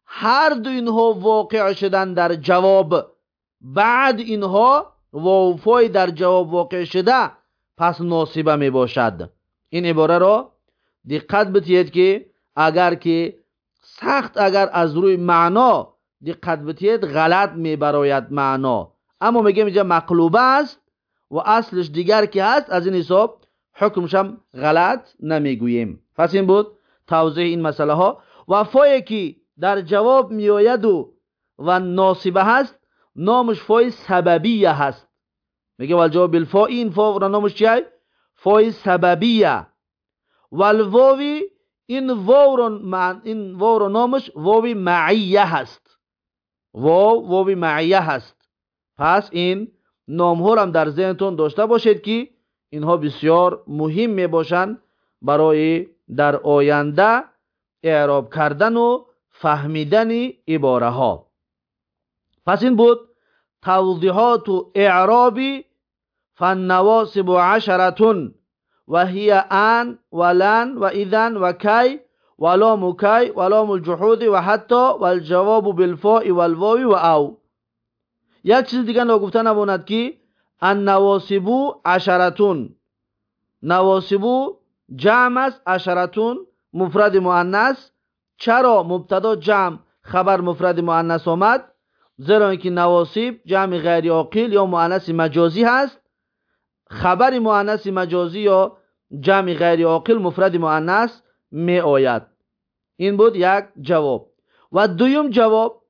هر دو اینها واقع شدن در جواب بعد اینها واو در جواب واقع شده پس ناصبه می باشد این عباره را دقت بتید که اگر که سخت اگر از روی معنا دقت بتید غلط می براید معنا. اما میگه اینجا مقلوبه است و اصلش دیگر که هست از این حساب حکمش هم غلط نمی‌گوییم. پس این بود توضیح این مسئله ها و فایی که در جواب میآید و و ناصبه هست نامش فای سببیه هست. میگه والجواب بالفا این فا را نامش چیه فای سببیه. والواوی این واو رو این واو رو نامش واوی معیه هست. вов вови маъия ҳаст. Пас ин номҳоам дар зеҳнтон дошта бошед ки инҳо бисёр муҳим мебошанд барои дар оянда эъроб кардану фаҳмидани ибораҳо. Пас ин буд тавдиҳоту эъроби фаннавосибу ашаратун ва ҳия ан ва лан ва идан ва кай و لن و اذن و کی و لام کی و لام الجحود و حتی و الجواب بالفاء و الواو و او یک چیز دیگه نگفته نبوند که النواسبو عشرتون نواسبو جمع است عشرتون مفرد مؤنث چرا مبتدا جمع خبر مفرد مؤنث آمد زیرا اینکه نواسب جمع غیر عاقل یا مؤنث مجازی هست خبر مؤنث مجازی یا جمع غیر عاقل مفرد مؤنث می آید این بود یک جواب. و دویم جواب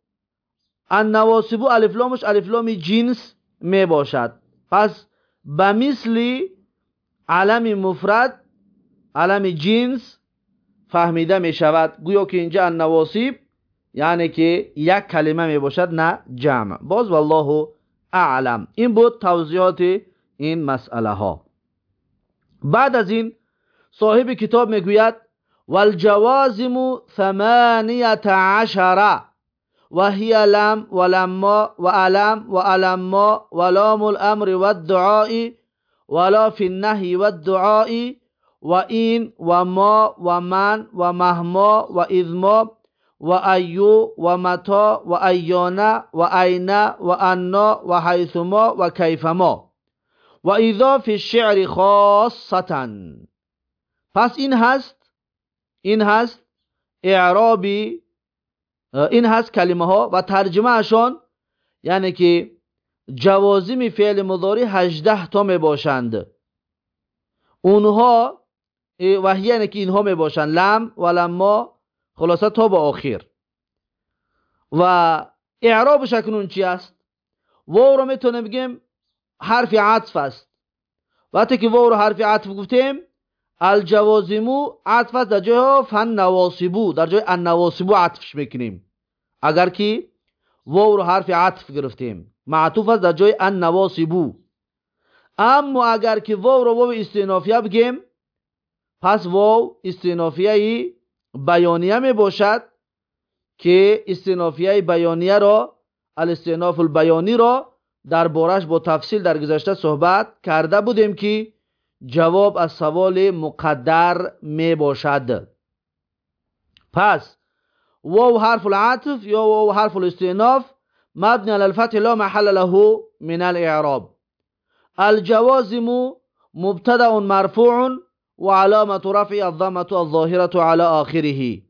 النواسب الف لامش الف لام جنس می باشد. پس به مثل علم مفرد علم جنس فهمیده می شود. گویا که اینجا النواسب یعنی که یک کلمه می باشد نه جمع. باز والله اعلم. این بود توضیحات این مسئله ها. بعد از صاحب کتاب می‌گوید والجوازم ثمانیت عشره وهي لم ولما وألم وألما ولام الأمر والدعاء ولا في النهي والدعاء. وإن وما ومن ومهما وإذما وأيو ومتى وأيانا وأين وأنا وحيثما وكيفما و ایذا فی الشعر خاصتا پس این هست این هست اعرابی این هست کلمه ها و ترجمه اشان یعنی که جوازم فعل مضاری 18 تا می باشند اونها وحی یعنی که اینها می باشند لم و لما خلاصه تا به آخر. و اعرابش اکنون چی است؟ واو رو می‌تونه بگیم حرف عطف است. وقتی که واو رو حرف عطف گفتیم الجوازمو عطف است. در جای فن نواسبو در جای النواسبو عطفش می‌کنیم. اگر که واو رو حرف عطف گرفتیم معطوف است در جای النواسبو اما اگر که واو رو واو استینافیه بگیم پس واو استینافیه بیانیه می باشد که استینافیه بیانیه را الاستیناف البیانی را در بارش با تفصیل در گذشته صحبت کرده بودیم که جواب از سوال مقدر می باشد پس واو حرف العطف یا واو حرف الاستئناف مبني على الفتح لا محل له من الاعراب الجوازم مبتدا مرفوع وعلامة رفع الضمة الظاهرة على آخره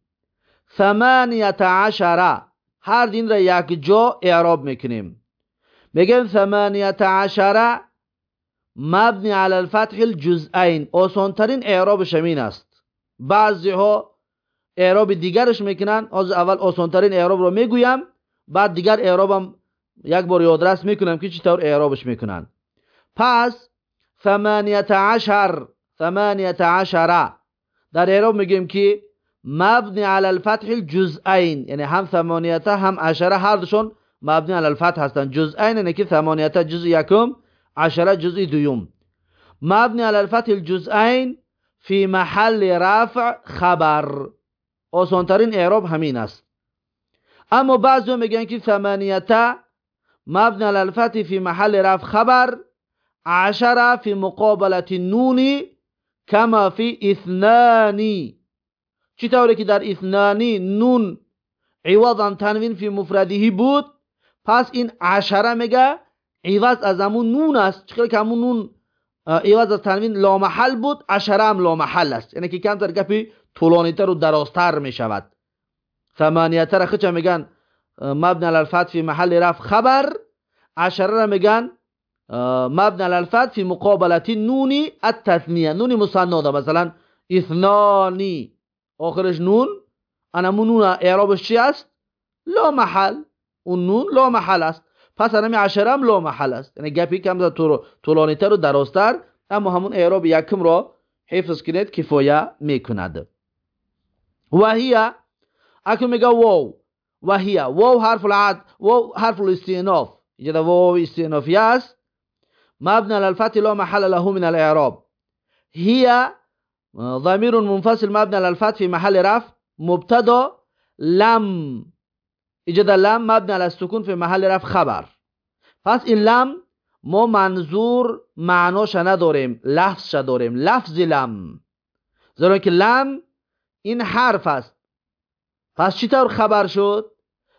ثمانية عشر هر دین را یک جا اعراب میکنیم بگن ثمانیت عشره مبنی علی الفتح الجزئین. آسانترین اعرابش همین است. بعضی ها اعراب دیگرش می‌کنن. از اول آسانترین اعراب رو می‌گویم بعد دیگر اعرابم یک بار یادرس می‌کنم که چطور اعرابش می‌کنن. پس ثمانیت عشر ثمانیت عشره. در اعراب میگیم که مبنی علی الفتح الجزئین. یعنی هم ثمانیت هم عشره هر دوشون مبنی علی الفتح هستن. جزئین یعنی که ثمانیت جزء یکم عشره جزء دوم مبنی علی الفتح الجزئین فی محل رفع خبر آسانترین اعراب همین است اما بعضی میگن که ثمانیت مبنی علی الفتح فی محل رفع خبر عشره فی مقابلت نونی کما فی اثنانی چطوره که در اثنانی نون عوض تنوین فی مفردهی بود پس این عشره میگه عوض از همون نون است. چقدر که همون نون عوض از تنوین لامحل بود عشره هم لامحل است. یعنی که کمتر گپی طولانیتر و درازتر می شود ثمانیتر خچه میگن مبنی الالفت فی محل رفع خبر عشره را میگن مبنی الالفت فی مقابلت نونی التثنیه. نونی مصنده مثلا اثنانی. آخرش نون. انمون نون اعرابش چی است؟ لا محل اون نون لا محل است. پس انمی عشره هم لا محل است. یعنی گپی کم طولانی تر و درازتر اما همون اعراب یکم را حفظ کنید کفایه میکند. و هی اکنون میگه واو. و هی واو حرف العد واو حرف الاستیناف اینجا واو استینافی است. مبنى للفتح لا محل له من الاعراب. هي ضمیر منفصل مبنى للفتح في محل رفع. مبتدا لم. ایجاد لم مبنی علی السکون فی محل رفع خبر پس این لم ما منظور معناش نداریم لفظش داریم لفظ لم زیرا که لم این حرف است پس چطور خبر شد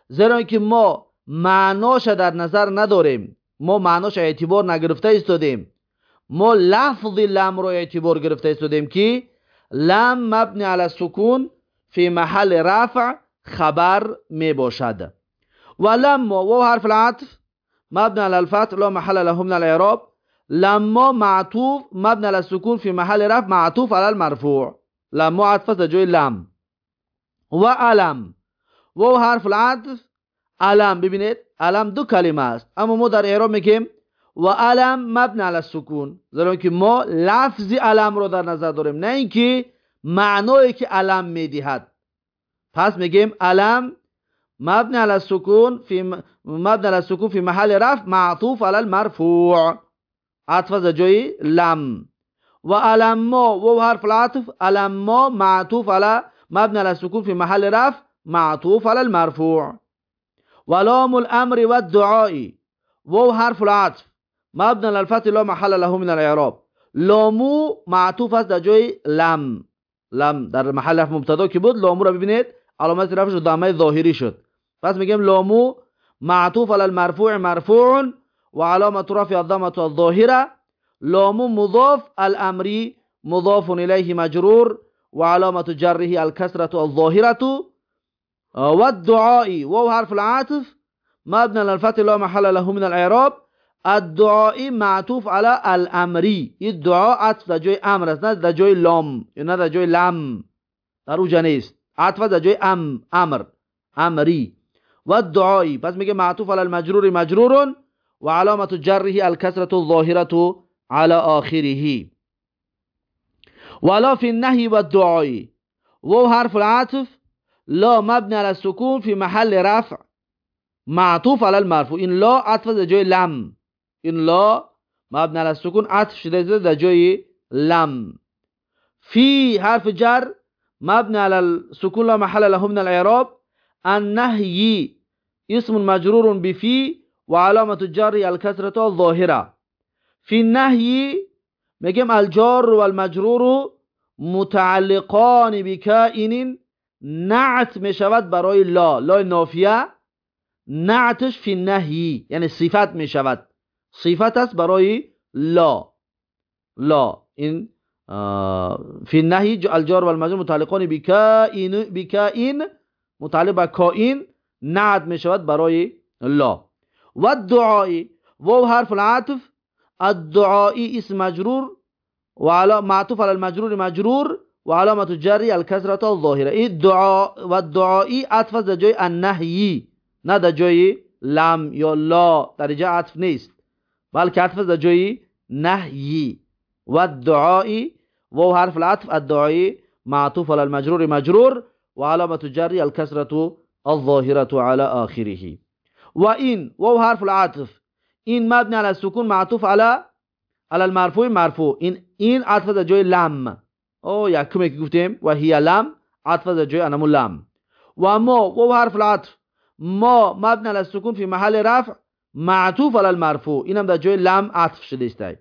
زیرا که ما معناش در نظر نداریم ما معناش اعتبار نگرفته ایستادیم ما لفظ لم رو اعتبار گرفته ایستادیم که لم مبنی علی السکون فی محل رفع خبر می باشد و لما و حرف العطف مبنى على الفتح لا محل له من الاعراب لما معطوف مبنى على السكون في محل رفع معطوف على المرفوع لما عطف جوی لم و علم و حرف العطف علم ببینید علم دو کلمه است اما ما در اعراب میگیم و علم مبنی علی السکون زیرا که ما لفظی علم رو در نظر داریم نه اینکه معنایی که علم میدهد پس میگیم علم مبنی علی السکون فی مبنی علی السکون فی محل رفع معطوف علی المرفوع عطف جای لم و علما و حرف العطف علما معطوف علی مبنی علی السکون فی محل رفع معطوف علی المرفوع ولام الامر والدعاء و حرف العطف مبنی علی الفتح لا محل له من الاعراب لامو معطوف است در جای لم لم در محل رفع مبتدا که بود لامو را ببینید علامت رفعش دامه ظاهری شد پس میگیم لامو معطوف على المرفوع مرفوع و علامت رفع الضمه الظاهره لام مضاف الامری مضاف الیه مجرور وعلامة جره الكسرة الظاهرة والدعاء وهو حرف العاطف مبنى للفتح لا محل له من الاعراب الدعاء معطوف على الامری الدعاء عطف در جای أمر است نه در جای لام یا نه در جای لم در أو نیست عطف در جای ام أمر امری. و الدعاء پس میگه معطوف على المجرور مجرور و علامت جره الكسرة الظاهرة على آخره. ولا في النهي والدعاء وهو حرف العطف لا مبني على السكون في محل رفع. معطوف على المرفوع. این لا عطف در جای لم. این لا مبنی على السکون عطف شده در جای لم. فی حرف جر مبنی على السکون لا محل له من الإعراب. النهي اسم مجرور بفي وعلامة الجر الكسرة الظاهرة في النهي میگم الجار والمجرور متعلقان بكائن. نعت میشود برای لا لا نافیه. نعتش فی نهی یعنی صفت می شود صفت است برای لا. لا. فی نهی الجار و المجرور متعلقان بکائن بکائن متعلق به کائن نعت می برای لا و الدعائی و حرف العطف الدعائی اسم مجرور و معطوف على المجرور مجرور و علامت جری الکسرت الظاهرة. این دعا و دعایی عطف از جای النهی نه در جای لم یا لا در جای عطف نیست بلکه عطف در جای نهی. و دعایی و حرف العطف الدعایی معطوف على المجرور مجرور و علامت جری الکسرت الظاهرة على آخره. و این و حرف العطف این مبنی على السکون معطوف على على المرفوع مرفوع این این عطف در جای لم أو یکمی که گفتیم و هی لم عطف در جای انمو لم و ما و حرف العطف ما مبنی علی السکون فی محل رفع معطوف علی المرفوع اینم در جای لم عطف شده است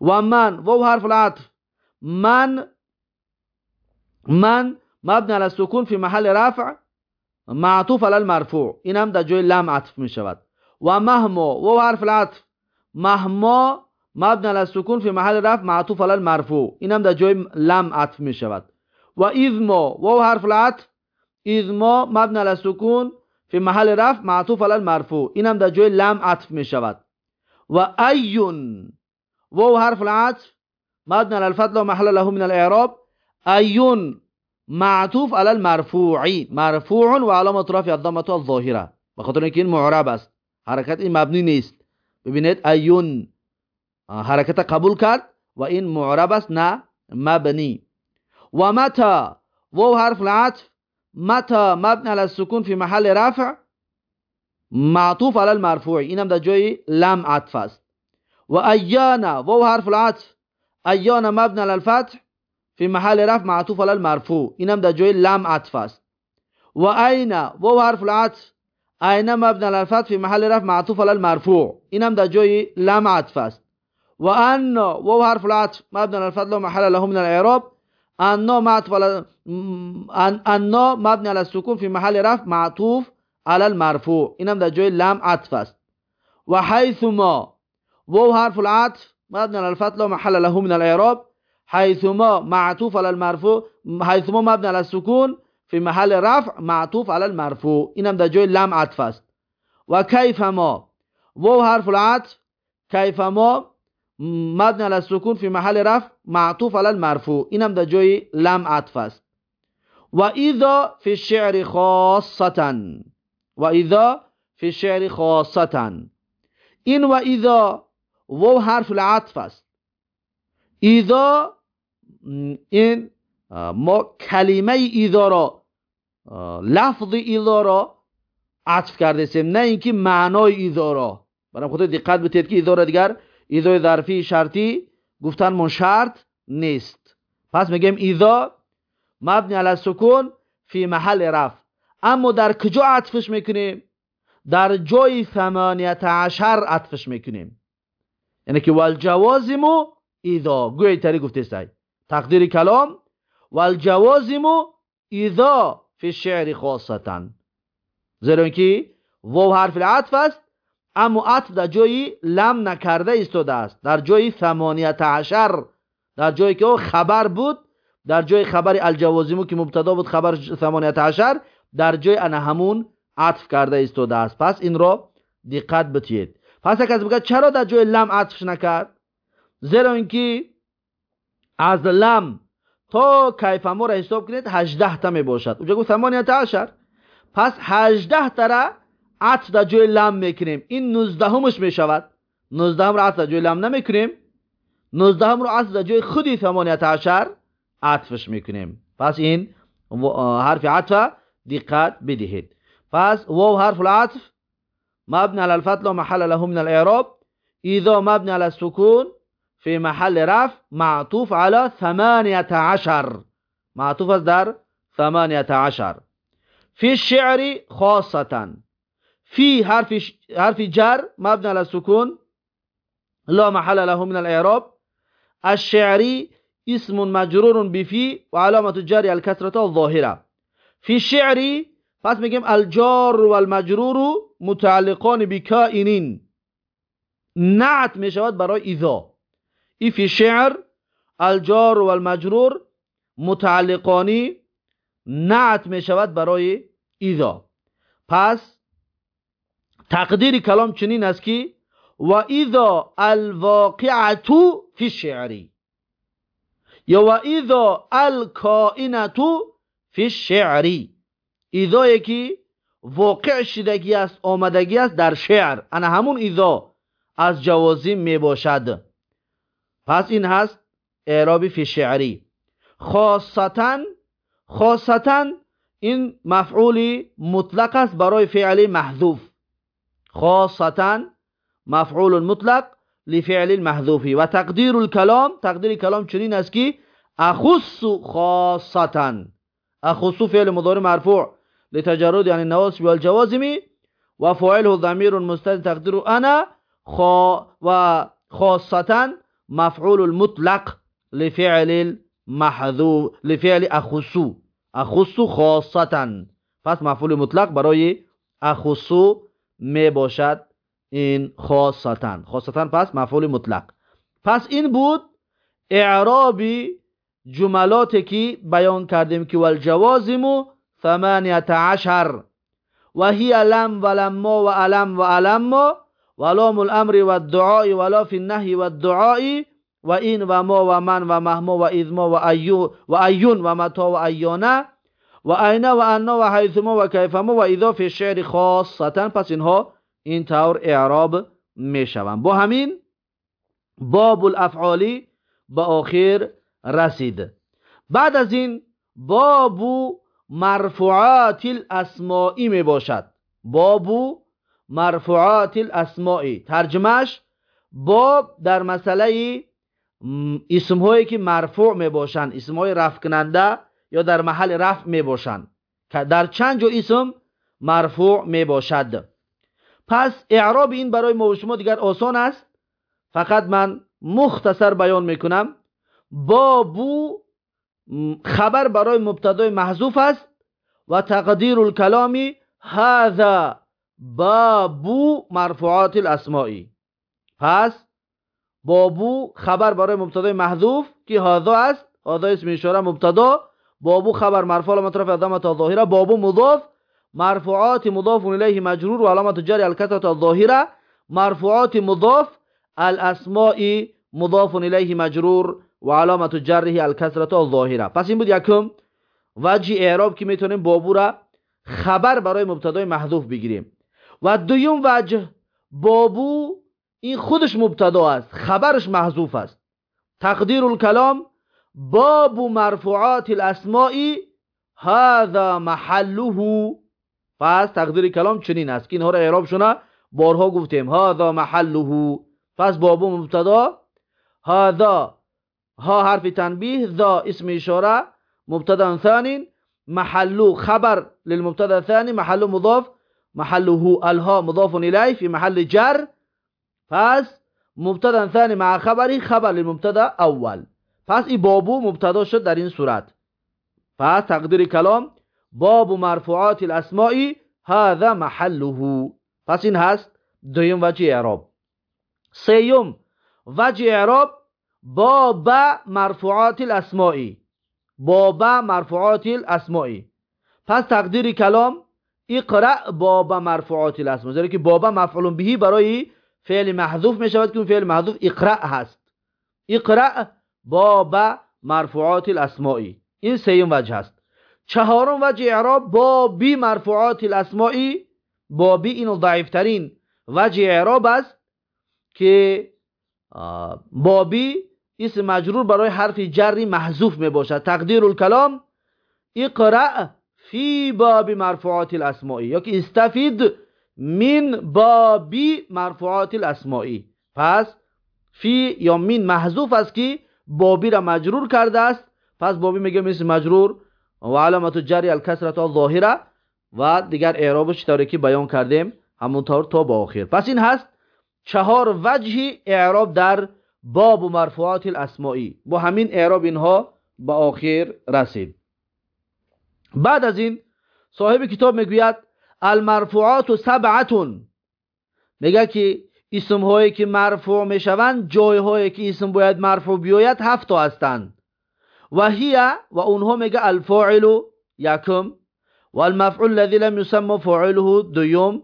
و من و حرف العطف من من مبنی علی السکون فی محل رفع معطوف علی المرفوع. اینم در جای لم عطف می شود. و مهما و حرف العطف. مهما مبنی علی السکون فی محل رفع معطوف علی المرفوع. اینم در جای لم عطف می شود. و اذ ما و حرف العطف. اذ ما مبنی علی السکون فی محل رفع معطوف علی المرفوع. اینم در جای لم عطف می شود. و ایون و حرف العطف. مبنی علی الفتح محل له من الإعراب. ایون معطوف علی المرفوعی مرفوع و علامت رفع الضمة الظاهرة. بخاطر این معرب است. حرکت این مبنی نیست. ببینید ایون حرکت قبول کرد و این معرب است نه مبنی. و متا حرف العطف. متى مبني على السكون في محل رفع؟ معطوف على المرفوع. اینم در جای لم عطف است. و ایانا و حرف العطف. ایانا مبني على الفتح في محل رفع معطوف على المرفوع. اینم در جای لم عطف است و اين و حرف العطف أين مبني على الفتح في محل رفع معطوف على المرفوع؟ اینم در جای لم عطف است و ان و حرف العطف مبني على الفتح محل له من الإعراب. أنا معطوف على أنا مبني على السكون في محل رفع معطوف على المرفوع. اینم در جای لم عطف است و حيث ما و حرف العطف مبني على الفتح محل له من الإعراب حيث ما معطوف على المرفوع حيث ما مبني على السكون في محل رفع معطوف على المرفوع. اینم در جای لم عطف است. و كيف ما و حرف العطف. كيف ما على السكون في محل رفع معطوف على المرفوع. اینم در جای لم عطف است. و اذا في الشعر خاصة. و اذا في الشعر خاصة. این و اذا و حرف العطف است. اذا این ما کلمه اذا را لفظ اذا را عطف کرده نه اینکه معنای اذا را. برای خود دقت بتید که اذا را دیگر ایزای ظرفی شرطی گفتن من شرط نیست. پس میگیم ایزا مبنی علی سکون فی محل رفع. اما در کجا عطفش می‌کنیم؟ در جای ثمانیت عشر عطفش می‌کنیم. یعنی که والجوازمو ایزا گوی تری گفته سای تقدیر کلام والجوازمو ایزا فی الشعر خاصتا. زیرا اینکه وو حرف العطف است اما عطف در جای لم نکرده ایستاده است. در جای ثمانیت عشر در جایی که او خبر بود در جای خبر الجوازیمو که مبتدا بود خبر ثمانیت عشر در جای انا همون عطف کرده ایستاده است. پس این را دقت بتید паса кас бигӯяд чаро дар ҷои лам атф накард? Зеро ин ки аз лам то кайфамора ҳисоб кунед ҳаждаҳта мебошад. Уҷа гуфт самонията ашар? Пас ҳаждаҳтара атф дар ҷои лам мекунем. Ин нуздаҳумш мешавад. Нуздаҳумро атф дар ҷои лам намекунем. Нуздаҳумро атф дар ҷои худи самонията ашар? Атфш мекунем. Пас ин ҳарфи атфа диққат бидиҳед. Пас вов ҳарфулатф مبني على الفتح محل له من الإعراب. إذا مبني على السكون في محل رفع معطوف على ثمانية عشر. معطوف در ثمانية عشر. في الشعر خاصة. في حرف حرف جر مبني على السكون لا محل له من الإعراب. الشعري اسم مجرور بفي وعلامة الجر الكسرة الظاهرة. في الشعر پس میگیم الجار و المجرور متعلقان بکائنین. نعت می‌شود برای ایذا ای فی شعر الجار و المجرور متعلقانی نعت می شود برای ایذا پس تقدیر کلام چنین است که و ایذا الواقعتو فی شعری یا و ایذا الکائنتو فی شعری ایذایی که واقع شدگی است آمدگی است در شعر. انا همون ایذا از جوازیم می باشد. پس این هست اعرابی فی شعری. خاصتا خاصتا این مفعولی مطلق است برای فعل محذوف. خاصتا مفعول مطلق لفعل محذوفی. و تقدیر الكلام تقدیر کلام چنین است که اخص خاصتا. اخص فعل مضارع مرفوع. لتجرد يعني النواصب والجوازم وفعله ضمير مستتر تقدير أنا خا وخاصة مفعول المطلق لفعل المحذوف لفعل اخصو اخصو خاصة پس مفعول مطلق برای اخصو می باشد این خاصتا خاصتا پس مفعول مطلق پس این بود اعرابی جملاتی که بیان کردیم که والجوازم ثمانية عشر وهي لم ولما وألم وألم ولام الأمر والدعاء ولا في النهي والدعاء وإن وما ومن ومهما وإذما وأيو وأيون ومتى وأيانا وأين وأن وحيثما وكيفما وإذا في الشعر خاصة پس اینها این طور اعراب میشوند با همین باب الافعالی به آخر رسید بعد از این بابو مرفوعات الاسمائی می باشد. بابو مرفوعات الاسمائی ترجمهش باب در مسئله اسم هایی که مرفوع می باشند اسم های رفع کننده یا در محل رفع می باشند در چند جو اسم مرفوع می باشد. پس اعراب این برای ما و شما دیگر آسان است. فقط من مختصر بیان می‌کنم بابو خبر برای مبتدای محذوف است. و تقدیر الکلامی هذا بابو مرفوعات الاسمائی. پس بابو خبر برای مبتدای محذوف که هذا است. هذا اسم اشاره مبتدا. بابو خبر مرفوع علامت رفع ضمه الظاهره. بابو مضاف. مرفوعات مضاف الیه مجرور و علامت جر الکسره الظاهره. مرفوعات مضاف. الاسماء مضاف الیه مجرور. و علامت جره الکسرت ظاهره پس این بود یکم وجه اعراب که می‌تونیم بابو را خبر برای مبتدای محذوف بگیریم. و دویم وجه بابو این خودش مبتدا است خبرش محذوف است. تقدیر الکلام باب مرفوعات الاسماء هذا محله پس تقدیر کلام چنین است که اینها را اعراب شونه بارها گفتیم. هذا محله پس بابو مبتدا هذا ها حرف تنبيه ذا اسم إشارة مبتدا ثاني محل خبر للمبتدا الثاني محل مضاف محله الها مضاف إليه في محل جر پس مبتدا ثاني مع خبری خبر للمبتدا اول پس ای بابو مبتدا شد در این صورت پس تقدیر کلام باب مرفوعات الاسماء هذا محله پس این هست دویم وجه اعراب سیوم وجه اعراب با با مرفوعات الاسمائی با با مرفوعات الاسمائی پس تقدیر کلام اقرأ باب مرفوعات الاسماء. زیرا که بابا مفعول بهی برای فعل محذوف می شود که اون فعل محذوف اقرأ هست. اقرأ باب مرفوعات الاسمائی این سیم وجه هست چهارم وجه اعراب با بی مرفوعات الاسمائی با بی اینو ضعیفترین وجه اعراب است که با بی اسم مجرور برای حرف جری محذوف می باشد تقدیر الکلام اقرأ فی باب مرفوعات الاسمائی یا که استفید من بابی مرفوعات الاسمائی. پس فی یا من محذوف است که بابی را مجرور کرده است. پس بابی میگه مثل مجرور و علامت جری الکسرت ظاهره و دیگر اعرابش طوری که بیان کردیم همونطور تا با آخر. پس این هست چهار وجه اعراب در باب و مرفوعات الاسمائی. با همین اعراب اینها با آخر رسید. بعد از این صاحب کتاب می‌گوید المرفوعات سبعتون. میگه که اسم هایی که مرفوع می‌شوند جای هایی که اسم باید مرفوع بیاید هفت تا هستند. و هی و اونها میگه الفاعل یکم و المفعول الذي لم يسمى فاعله دوم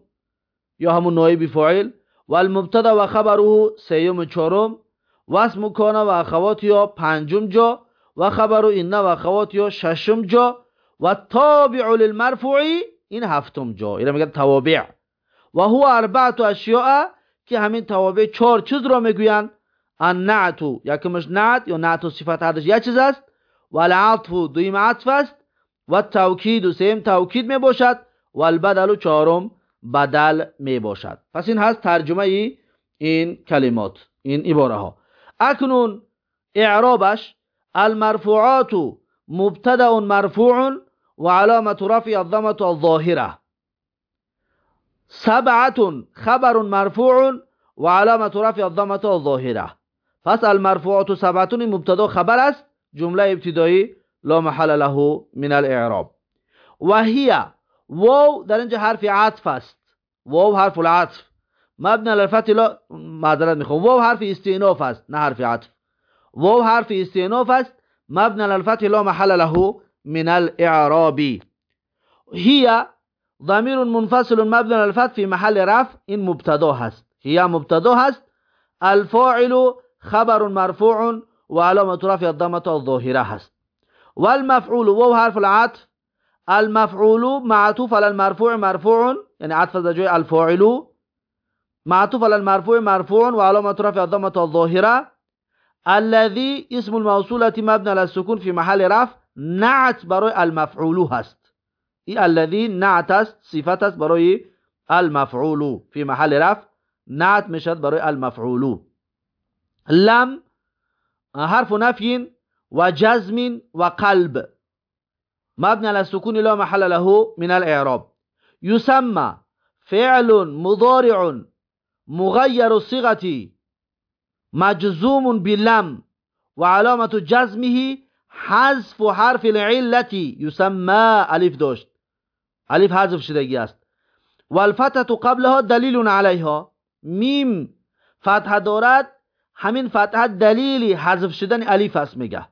یا همون نایب فاعل. و المبتدا و خبره سیوم چهارم. و اسم کان و اخوات یا پنجم جا و خبر این و اخوات یا ششم جا و تابع للمرفوعی این هفتم جا. اینا میگن توابع. و هو اربعت اشیاء که همین توابع چهار چیز را می‌گوین النعت یکمش نعت یا نعت و صفت هردش یک چیز است. و العطف دویم عطف است. و توکید و سیم توکید می باشد و البدل و چهارم بدل می باشد پس این هست ترجمه این کلمات این عباره ها اکنون إعرابش المرفوعات مبتدأ مرفوع وعلامة رفع الضمة الظاهرة. سبعة خبر مرفوع وعلامة رفع الضمة الظاهرة. پس المرفوعات سبعة مبتدأ خبر است جملة ابتدایی لا محل له من الإعراب. و هي واو در اینجا حرف عطف است. واو حرف العطف. مبنى للفتح لا معذرت میخوام واو حرف استئناف است نه حرف عطف. واو حرف استئناف است مبنى للفتح لا محل له من الإعراب. هي ضمير منفصل مبنى للفتح في محل رفع إن مبتدا هست. هي مبتدا هست الفاعل خبر مرفوع وعلامة رفع الضمة الظاهرة هست. والمفعول وهو حرف العطف المفعول معطوف على المرفوع مرفوع يعني عطف زجوي الفاعل معطوف على المرفوع مرفوع وعلامة رفع الضمة الظاهرة. الذي اسم الموصولة مبنى للسكون في محل رفع نعت برای المفعولو هست. این الذي نعت است صفت است برای المفعولو فی محل رفع. نعت میشد برای المفعولو لم حرف نفی و جزم و قلب مبنى على السكون لا محل له من الإعراب. يسمى فعل مضارع مغير الصيغة. مجزوم باللم وعلامة جزمه حذف حرف العلتی یسمى ألف داشت ألف حذف شدگی است. و الفتحه قبلها دلیل علیها میم فتحة دارد. همین فتحة دلیلی حذف شدن ألف است میگه.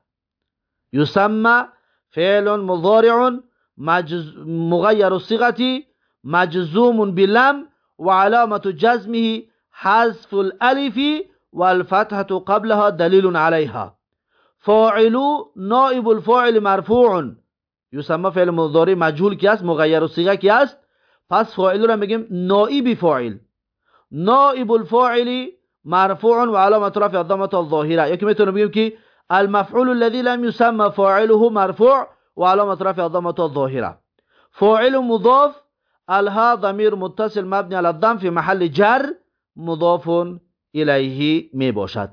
یسمى فعل مضارع. مغیر الصيغة. مجزوم بلم وعلامة جزمه حذف الألف والفتحة قبلها دلیل علیها فاعلو نائب الفاعل مرفوع. یسمى فعل مضارع مجهول کی است مغیر الصيغة کی است پس فاعل رو میگیم نائب فاعل. نائب الفاعل مرفوع و علامت رفع الضمة الظاهرة. یکی میتونه بگیم که المفعول الذي لم يسمى فاعله مرفوع و علامت رفع الضمة الظاهرة. فاعل مضاف الها ضمیر متصل مبني على الضم في محل جر؟ مضاف الیه می باشد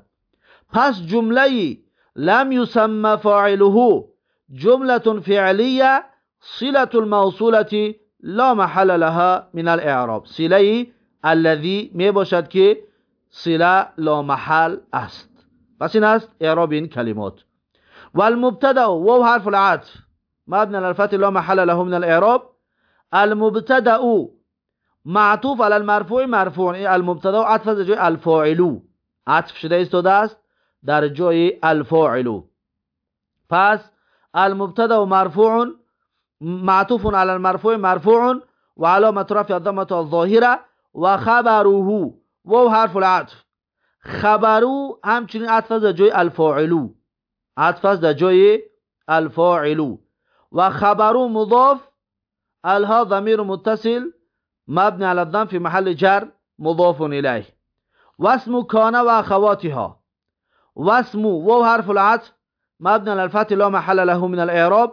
پس جمله لم يسمى فاعله. جملة فعلية صلة الموصولة لا محل لها من الإعراب. صله الذي می باشد که صلة لا محل است. پس این است اعراب این کلمات. والمبتدا و حرف العطف. مبنى للفتح لا محل له من الإعراب. المبتدا معطوف على المرفوع مرفوع المبتدا عطف از جای الفاعلو عطف شده ایستاده است در جای الفاعلو پس المبتدا مرفوع معطوف على المرفوع مرفوع وعلامة رفع الضمة الظاهرة وخبره و حرف العطف. خبرو همچنین عطف از جای الفاعلو عطف از جای الفاعلو و خبرو مضاف الها ضمیر متصل؟ مبني على الضم في محل جر مضاف إليه. واسم كان وأخواتها واسم و حرف العطف مبني على الفتح لا محل له من الإعراب.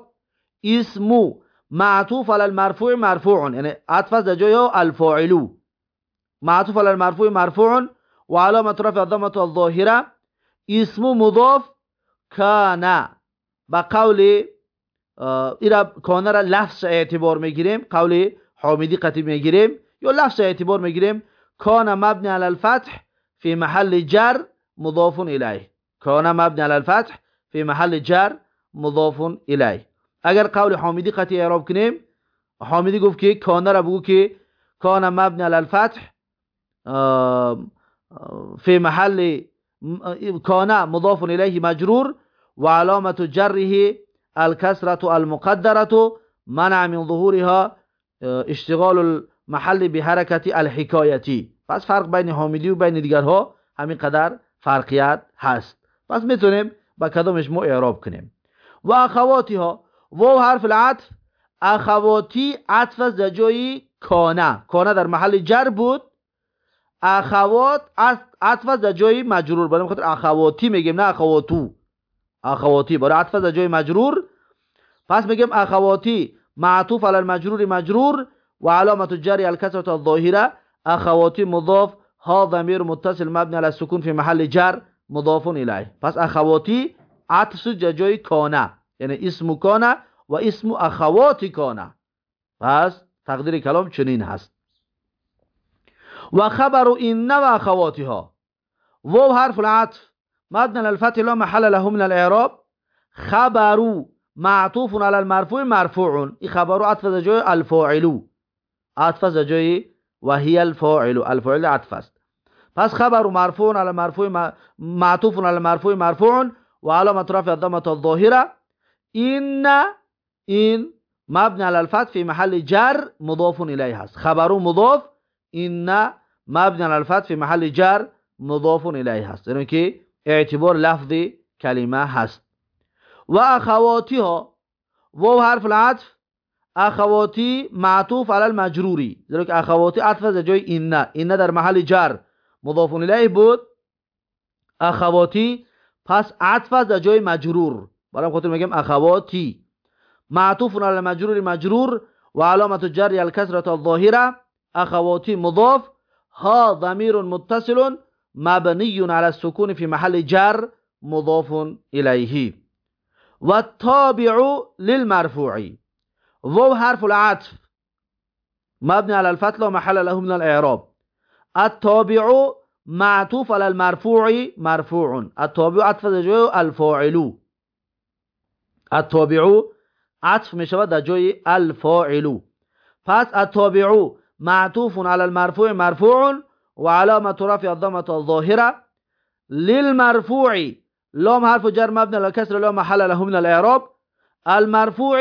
اسم معطوف على المرفوع مرفوع يعني عطف از جای الفاعلو معطوف على المرفوع مرفوع وعلامة رفع الضمة الظاهرة. اسم مضاف كان. بقول ایرا کانه را لفظ اعتبار می‌گیریم قول حامدی قطعی می‌گیریم یا لفظ اعتبار می‌گیریم کان مبنی علی الفتح فی محل جر مضاف الیه. کان مبنی علی الفتح فی محل جر مضاف الیه. اگر قول حامدی قطعی اعراب کنیم حامدی گفت که کانه را بگو که کان مبنی علی الفتح فی محل کان مضاف الیه مجرور و علامت جره الكسرة المقدرة منع من ظهورها اشتغال المحل به حرکت الحکایتی پس فرق بین حاملی و بین دیگرها همین قدر فرقیت هست. پس می‌تونیم با کدامش ما اعراب کنیم. و اخواتی ها و حرف العطف. اخواتی عطف از جای کانه. کانه در محل جر بود. اخوات عطف از جای مجرور. برای خاطر اخواتی میگیم نه اخواتو. اخواتی برای عطف از جای مجرور پس میگیم اخواتی معطوف على المجرور مجرور وعلامة الجر الكسرة الظاهرة. أخواتي مضاف ها ضمير متصل مبني على السكون في محل جر مضاف إليه پس أخواتي عطف جای کانه یعنی اسم کانه و اسم اخوات کانه. پس تقدیر کلام چنین هست. و خبر این و اخواتها و حرف العطف. مبنى للفتح لا محل له من الإعراب. خبرو معطوف على المرفوع مرفوع. این خبر عطف از جای الفاعل عطف از جای و هی الفاعل الفاعل عطف است. پس خبر مرفوع على المرفوع معطوف على المرفوع مرفوع. و علامة رفع الضمة الظاهرة. ان این مبني على الفتح في محل جر مضاف اليه خبر مضاف ان مبني على الفتح في محل جر مضاف اليه هست یعنی که اعتبار لفظ کلمه هست. وأخواتها واو حرف العطف. أخواتي معطوف على المجروري ذلك أخواتي عطف در جای إنا إنا در محل جر. مضاف إليه بود. أخواتي پس عطف در جای مجرور. برام خاطر میگم أخواتي. معطوف على المجرور مجرور. وعلامة الجر الكسرة الظاهرة. أخواتي مضاف. ها ضمير متصل مبني على السكون في محل جر. مضاف إليه. والتابع للمرفوع. وو حرف العطف. مبني على الفتح ومحل له من الإعراب. التابع معطوف على المرفوع مرفوع. التابع عطف در الفاعل. التابع عطف می شود در جای الفاعل. پس التابع معطوف على المرفوع مرفوع. وعلامة رفع الضمة الظاهرة للمرفوع. لام حرف جر مبني على الكسر لا محل له من الإعراب. المرفوع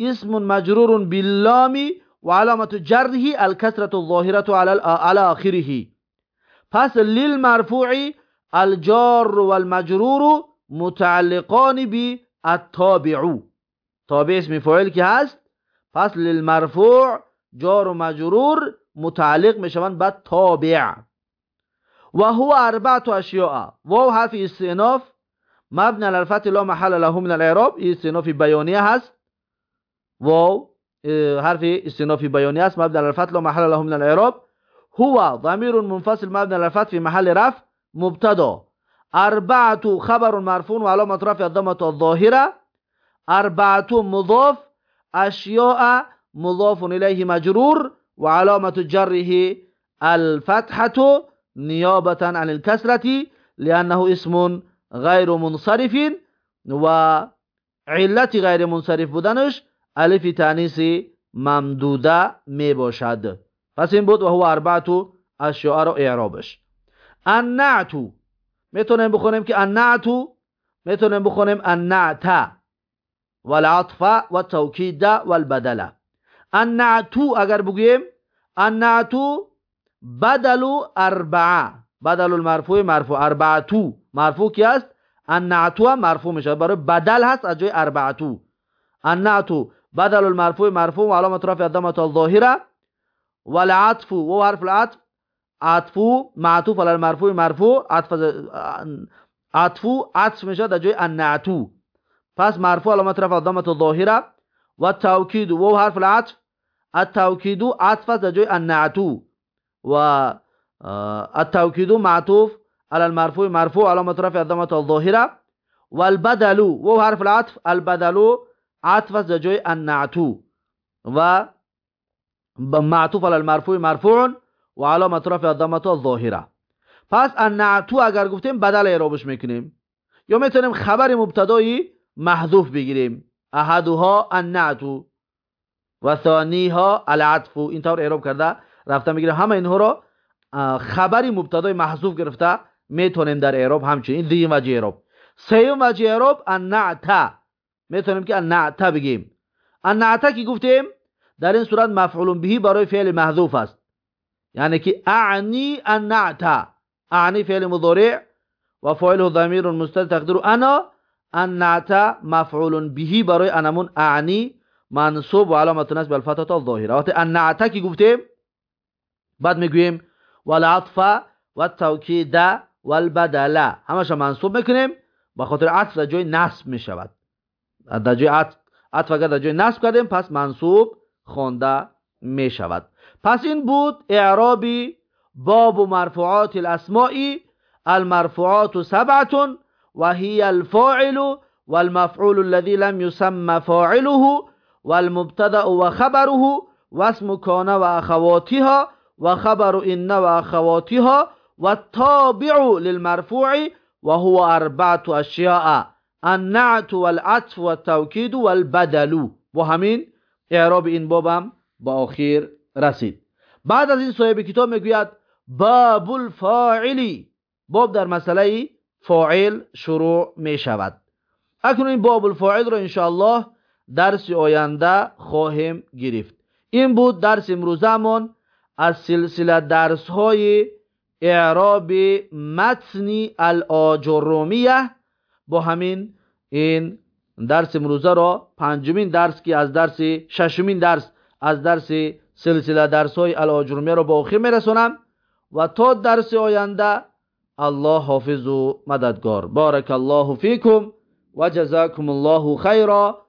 اسم مجرور باللام وعلامة جره الكسرة الظاهرة على على آخره. پس للمرفوع الجار والمجرور متعلقان بالتابع. تابع اسم فاعل که هست؟ پس للمرفوع جار و مجرور متعلق میشوند به تابع. و هو اربعة اشیاء. واو حرف استئناف. مبني على الفتح لا محل له من الإعراب استناف بیانیه هست. واو حرف استناف بیانیه است مبني على الفتح لا محل له من الإعراب. هو ضمير منفصل مبني على الفتح في محل رفع مبتدا. أربعة خبر مرفوع وعلامه رفع الضمة الظاهرة. أربعة مضاف أشياء مضاف إليه مجرور وعلامة جره الفتحة نيابة عن الكسرة لأنه اسم غیر منصرف و علت غیر منصرف بودنش الف تانیس ممدوده می باشد پس این بود و هو اربعتو اشیاء رو اعرابش. النعتو می‌تونیم بخونیم که النعتو می‌تونیم بخونیم النعت والعطف والتوکید والبدل النعتو اگر بگیم النعتو بدل اربعه. بدل المرفوع مرفوع اربعتو. مرفوع کی است النعتو مرفوع میشه. برای بدل هست از جای اربعتو. النعتو بدل المرفوع مرفوع و علامت رفع الضمة الظاهرة. والعطف و حرف العطف. عطف معطوف على المرفوع مرفوع عطف عطف عطف میشه در جای النعتو پس مرفوع علامت رفع الضمة الظاهرة. و توکید و حرف العطف. التوکید عطف در جای النعتو و التوكيد معطوف على المرفوع مرفوع علامة رفع الضمة الظاهرة. والبدل وهو حرف العطف البدل عطف زجوي النعتو و معطوف على المرفوع مرفوع و علامت رفع الضمة الظاهرة. پس النعتو اگر گفتیم بدل اعرابش میکنیم. یا میتونیم خبر مبتدایی محذوف بگیریم. احدها النعتو و ثانیها العطف. اینطور اعراب کرده رفتن میگیریم همه اینها رو خبری مبتدای محذوف گرفته می‌تونیم در اعراب همچنین این وجه اعراب سوم وجه اعراب النعت می‌تونیم که النعت بگیم. النعت که گفتیم؟ در این صورت مفعول بهی برای فعل محذوف است. یعنی که اعنی النعت اعنی فعل مضارع و فاعله ضمیر مستتر تقدیر انا. النعت مفعول بهی برای انمون اعنی منصوب و علامت نصب الفتحه الظاهره النعت که گفتیم؟ بعد می‌گوییم والعطف والتوکید والبدل همش منصوب میکنیم با خاطر عطف در جای نصب میشود در جای عطف عطف اگر در جای نصب کردیم پس منصوب خونده میشود پس این بود اعرابی باب مرفوعات الاسماء المرفوعات سبعة وهي الفاعل والمفعول الذي لم يسمى فاعله والمبتدا وخبره واسم كان واخواتها وخبر إن وأخواتها والتابع للمرفوع وهو أربعة أشياء النعت والعطف والتوكيد والبدل و همین اعراب این بابم با آخر رسید بعد از این صاحب کتاب میگوید باب الفاعلی باب در مسئله فاعل شروع می شود اکنون این باب الفاعل رو انشاءالله درس آینده خواهیم گرفت این بود درس امروزمون از سلسله درس های اعراب متنی الاجرومیه با همین این درس امروزه را پنجمین درس که از درس ششمین درس از درس سلسله درس های الاجرومیه را با آخر میرسونم و تا درس آینده الله حافظ و مددگار بارک الله فیکم و جزاکم الله خیرا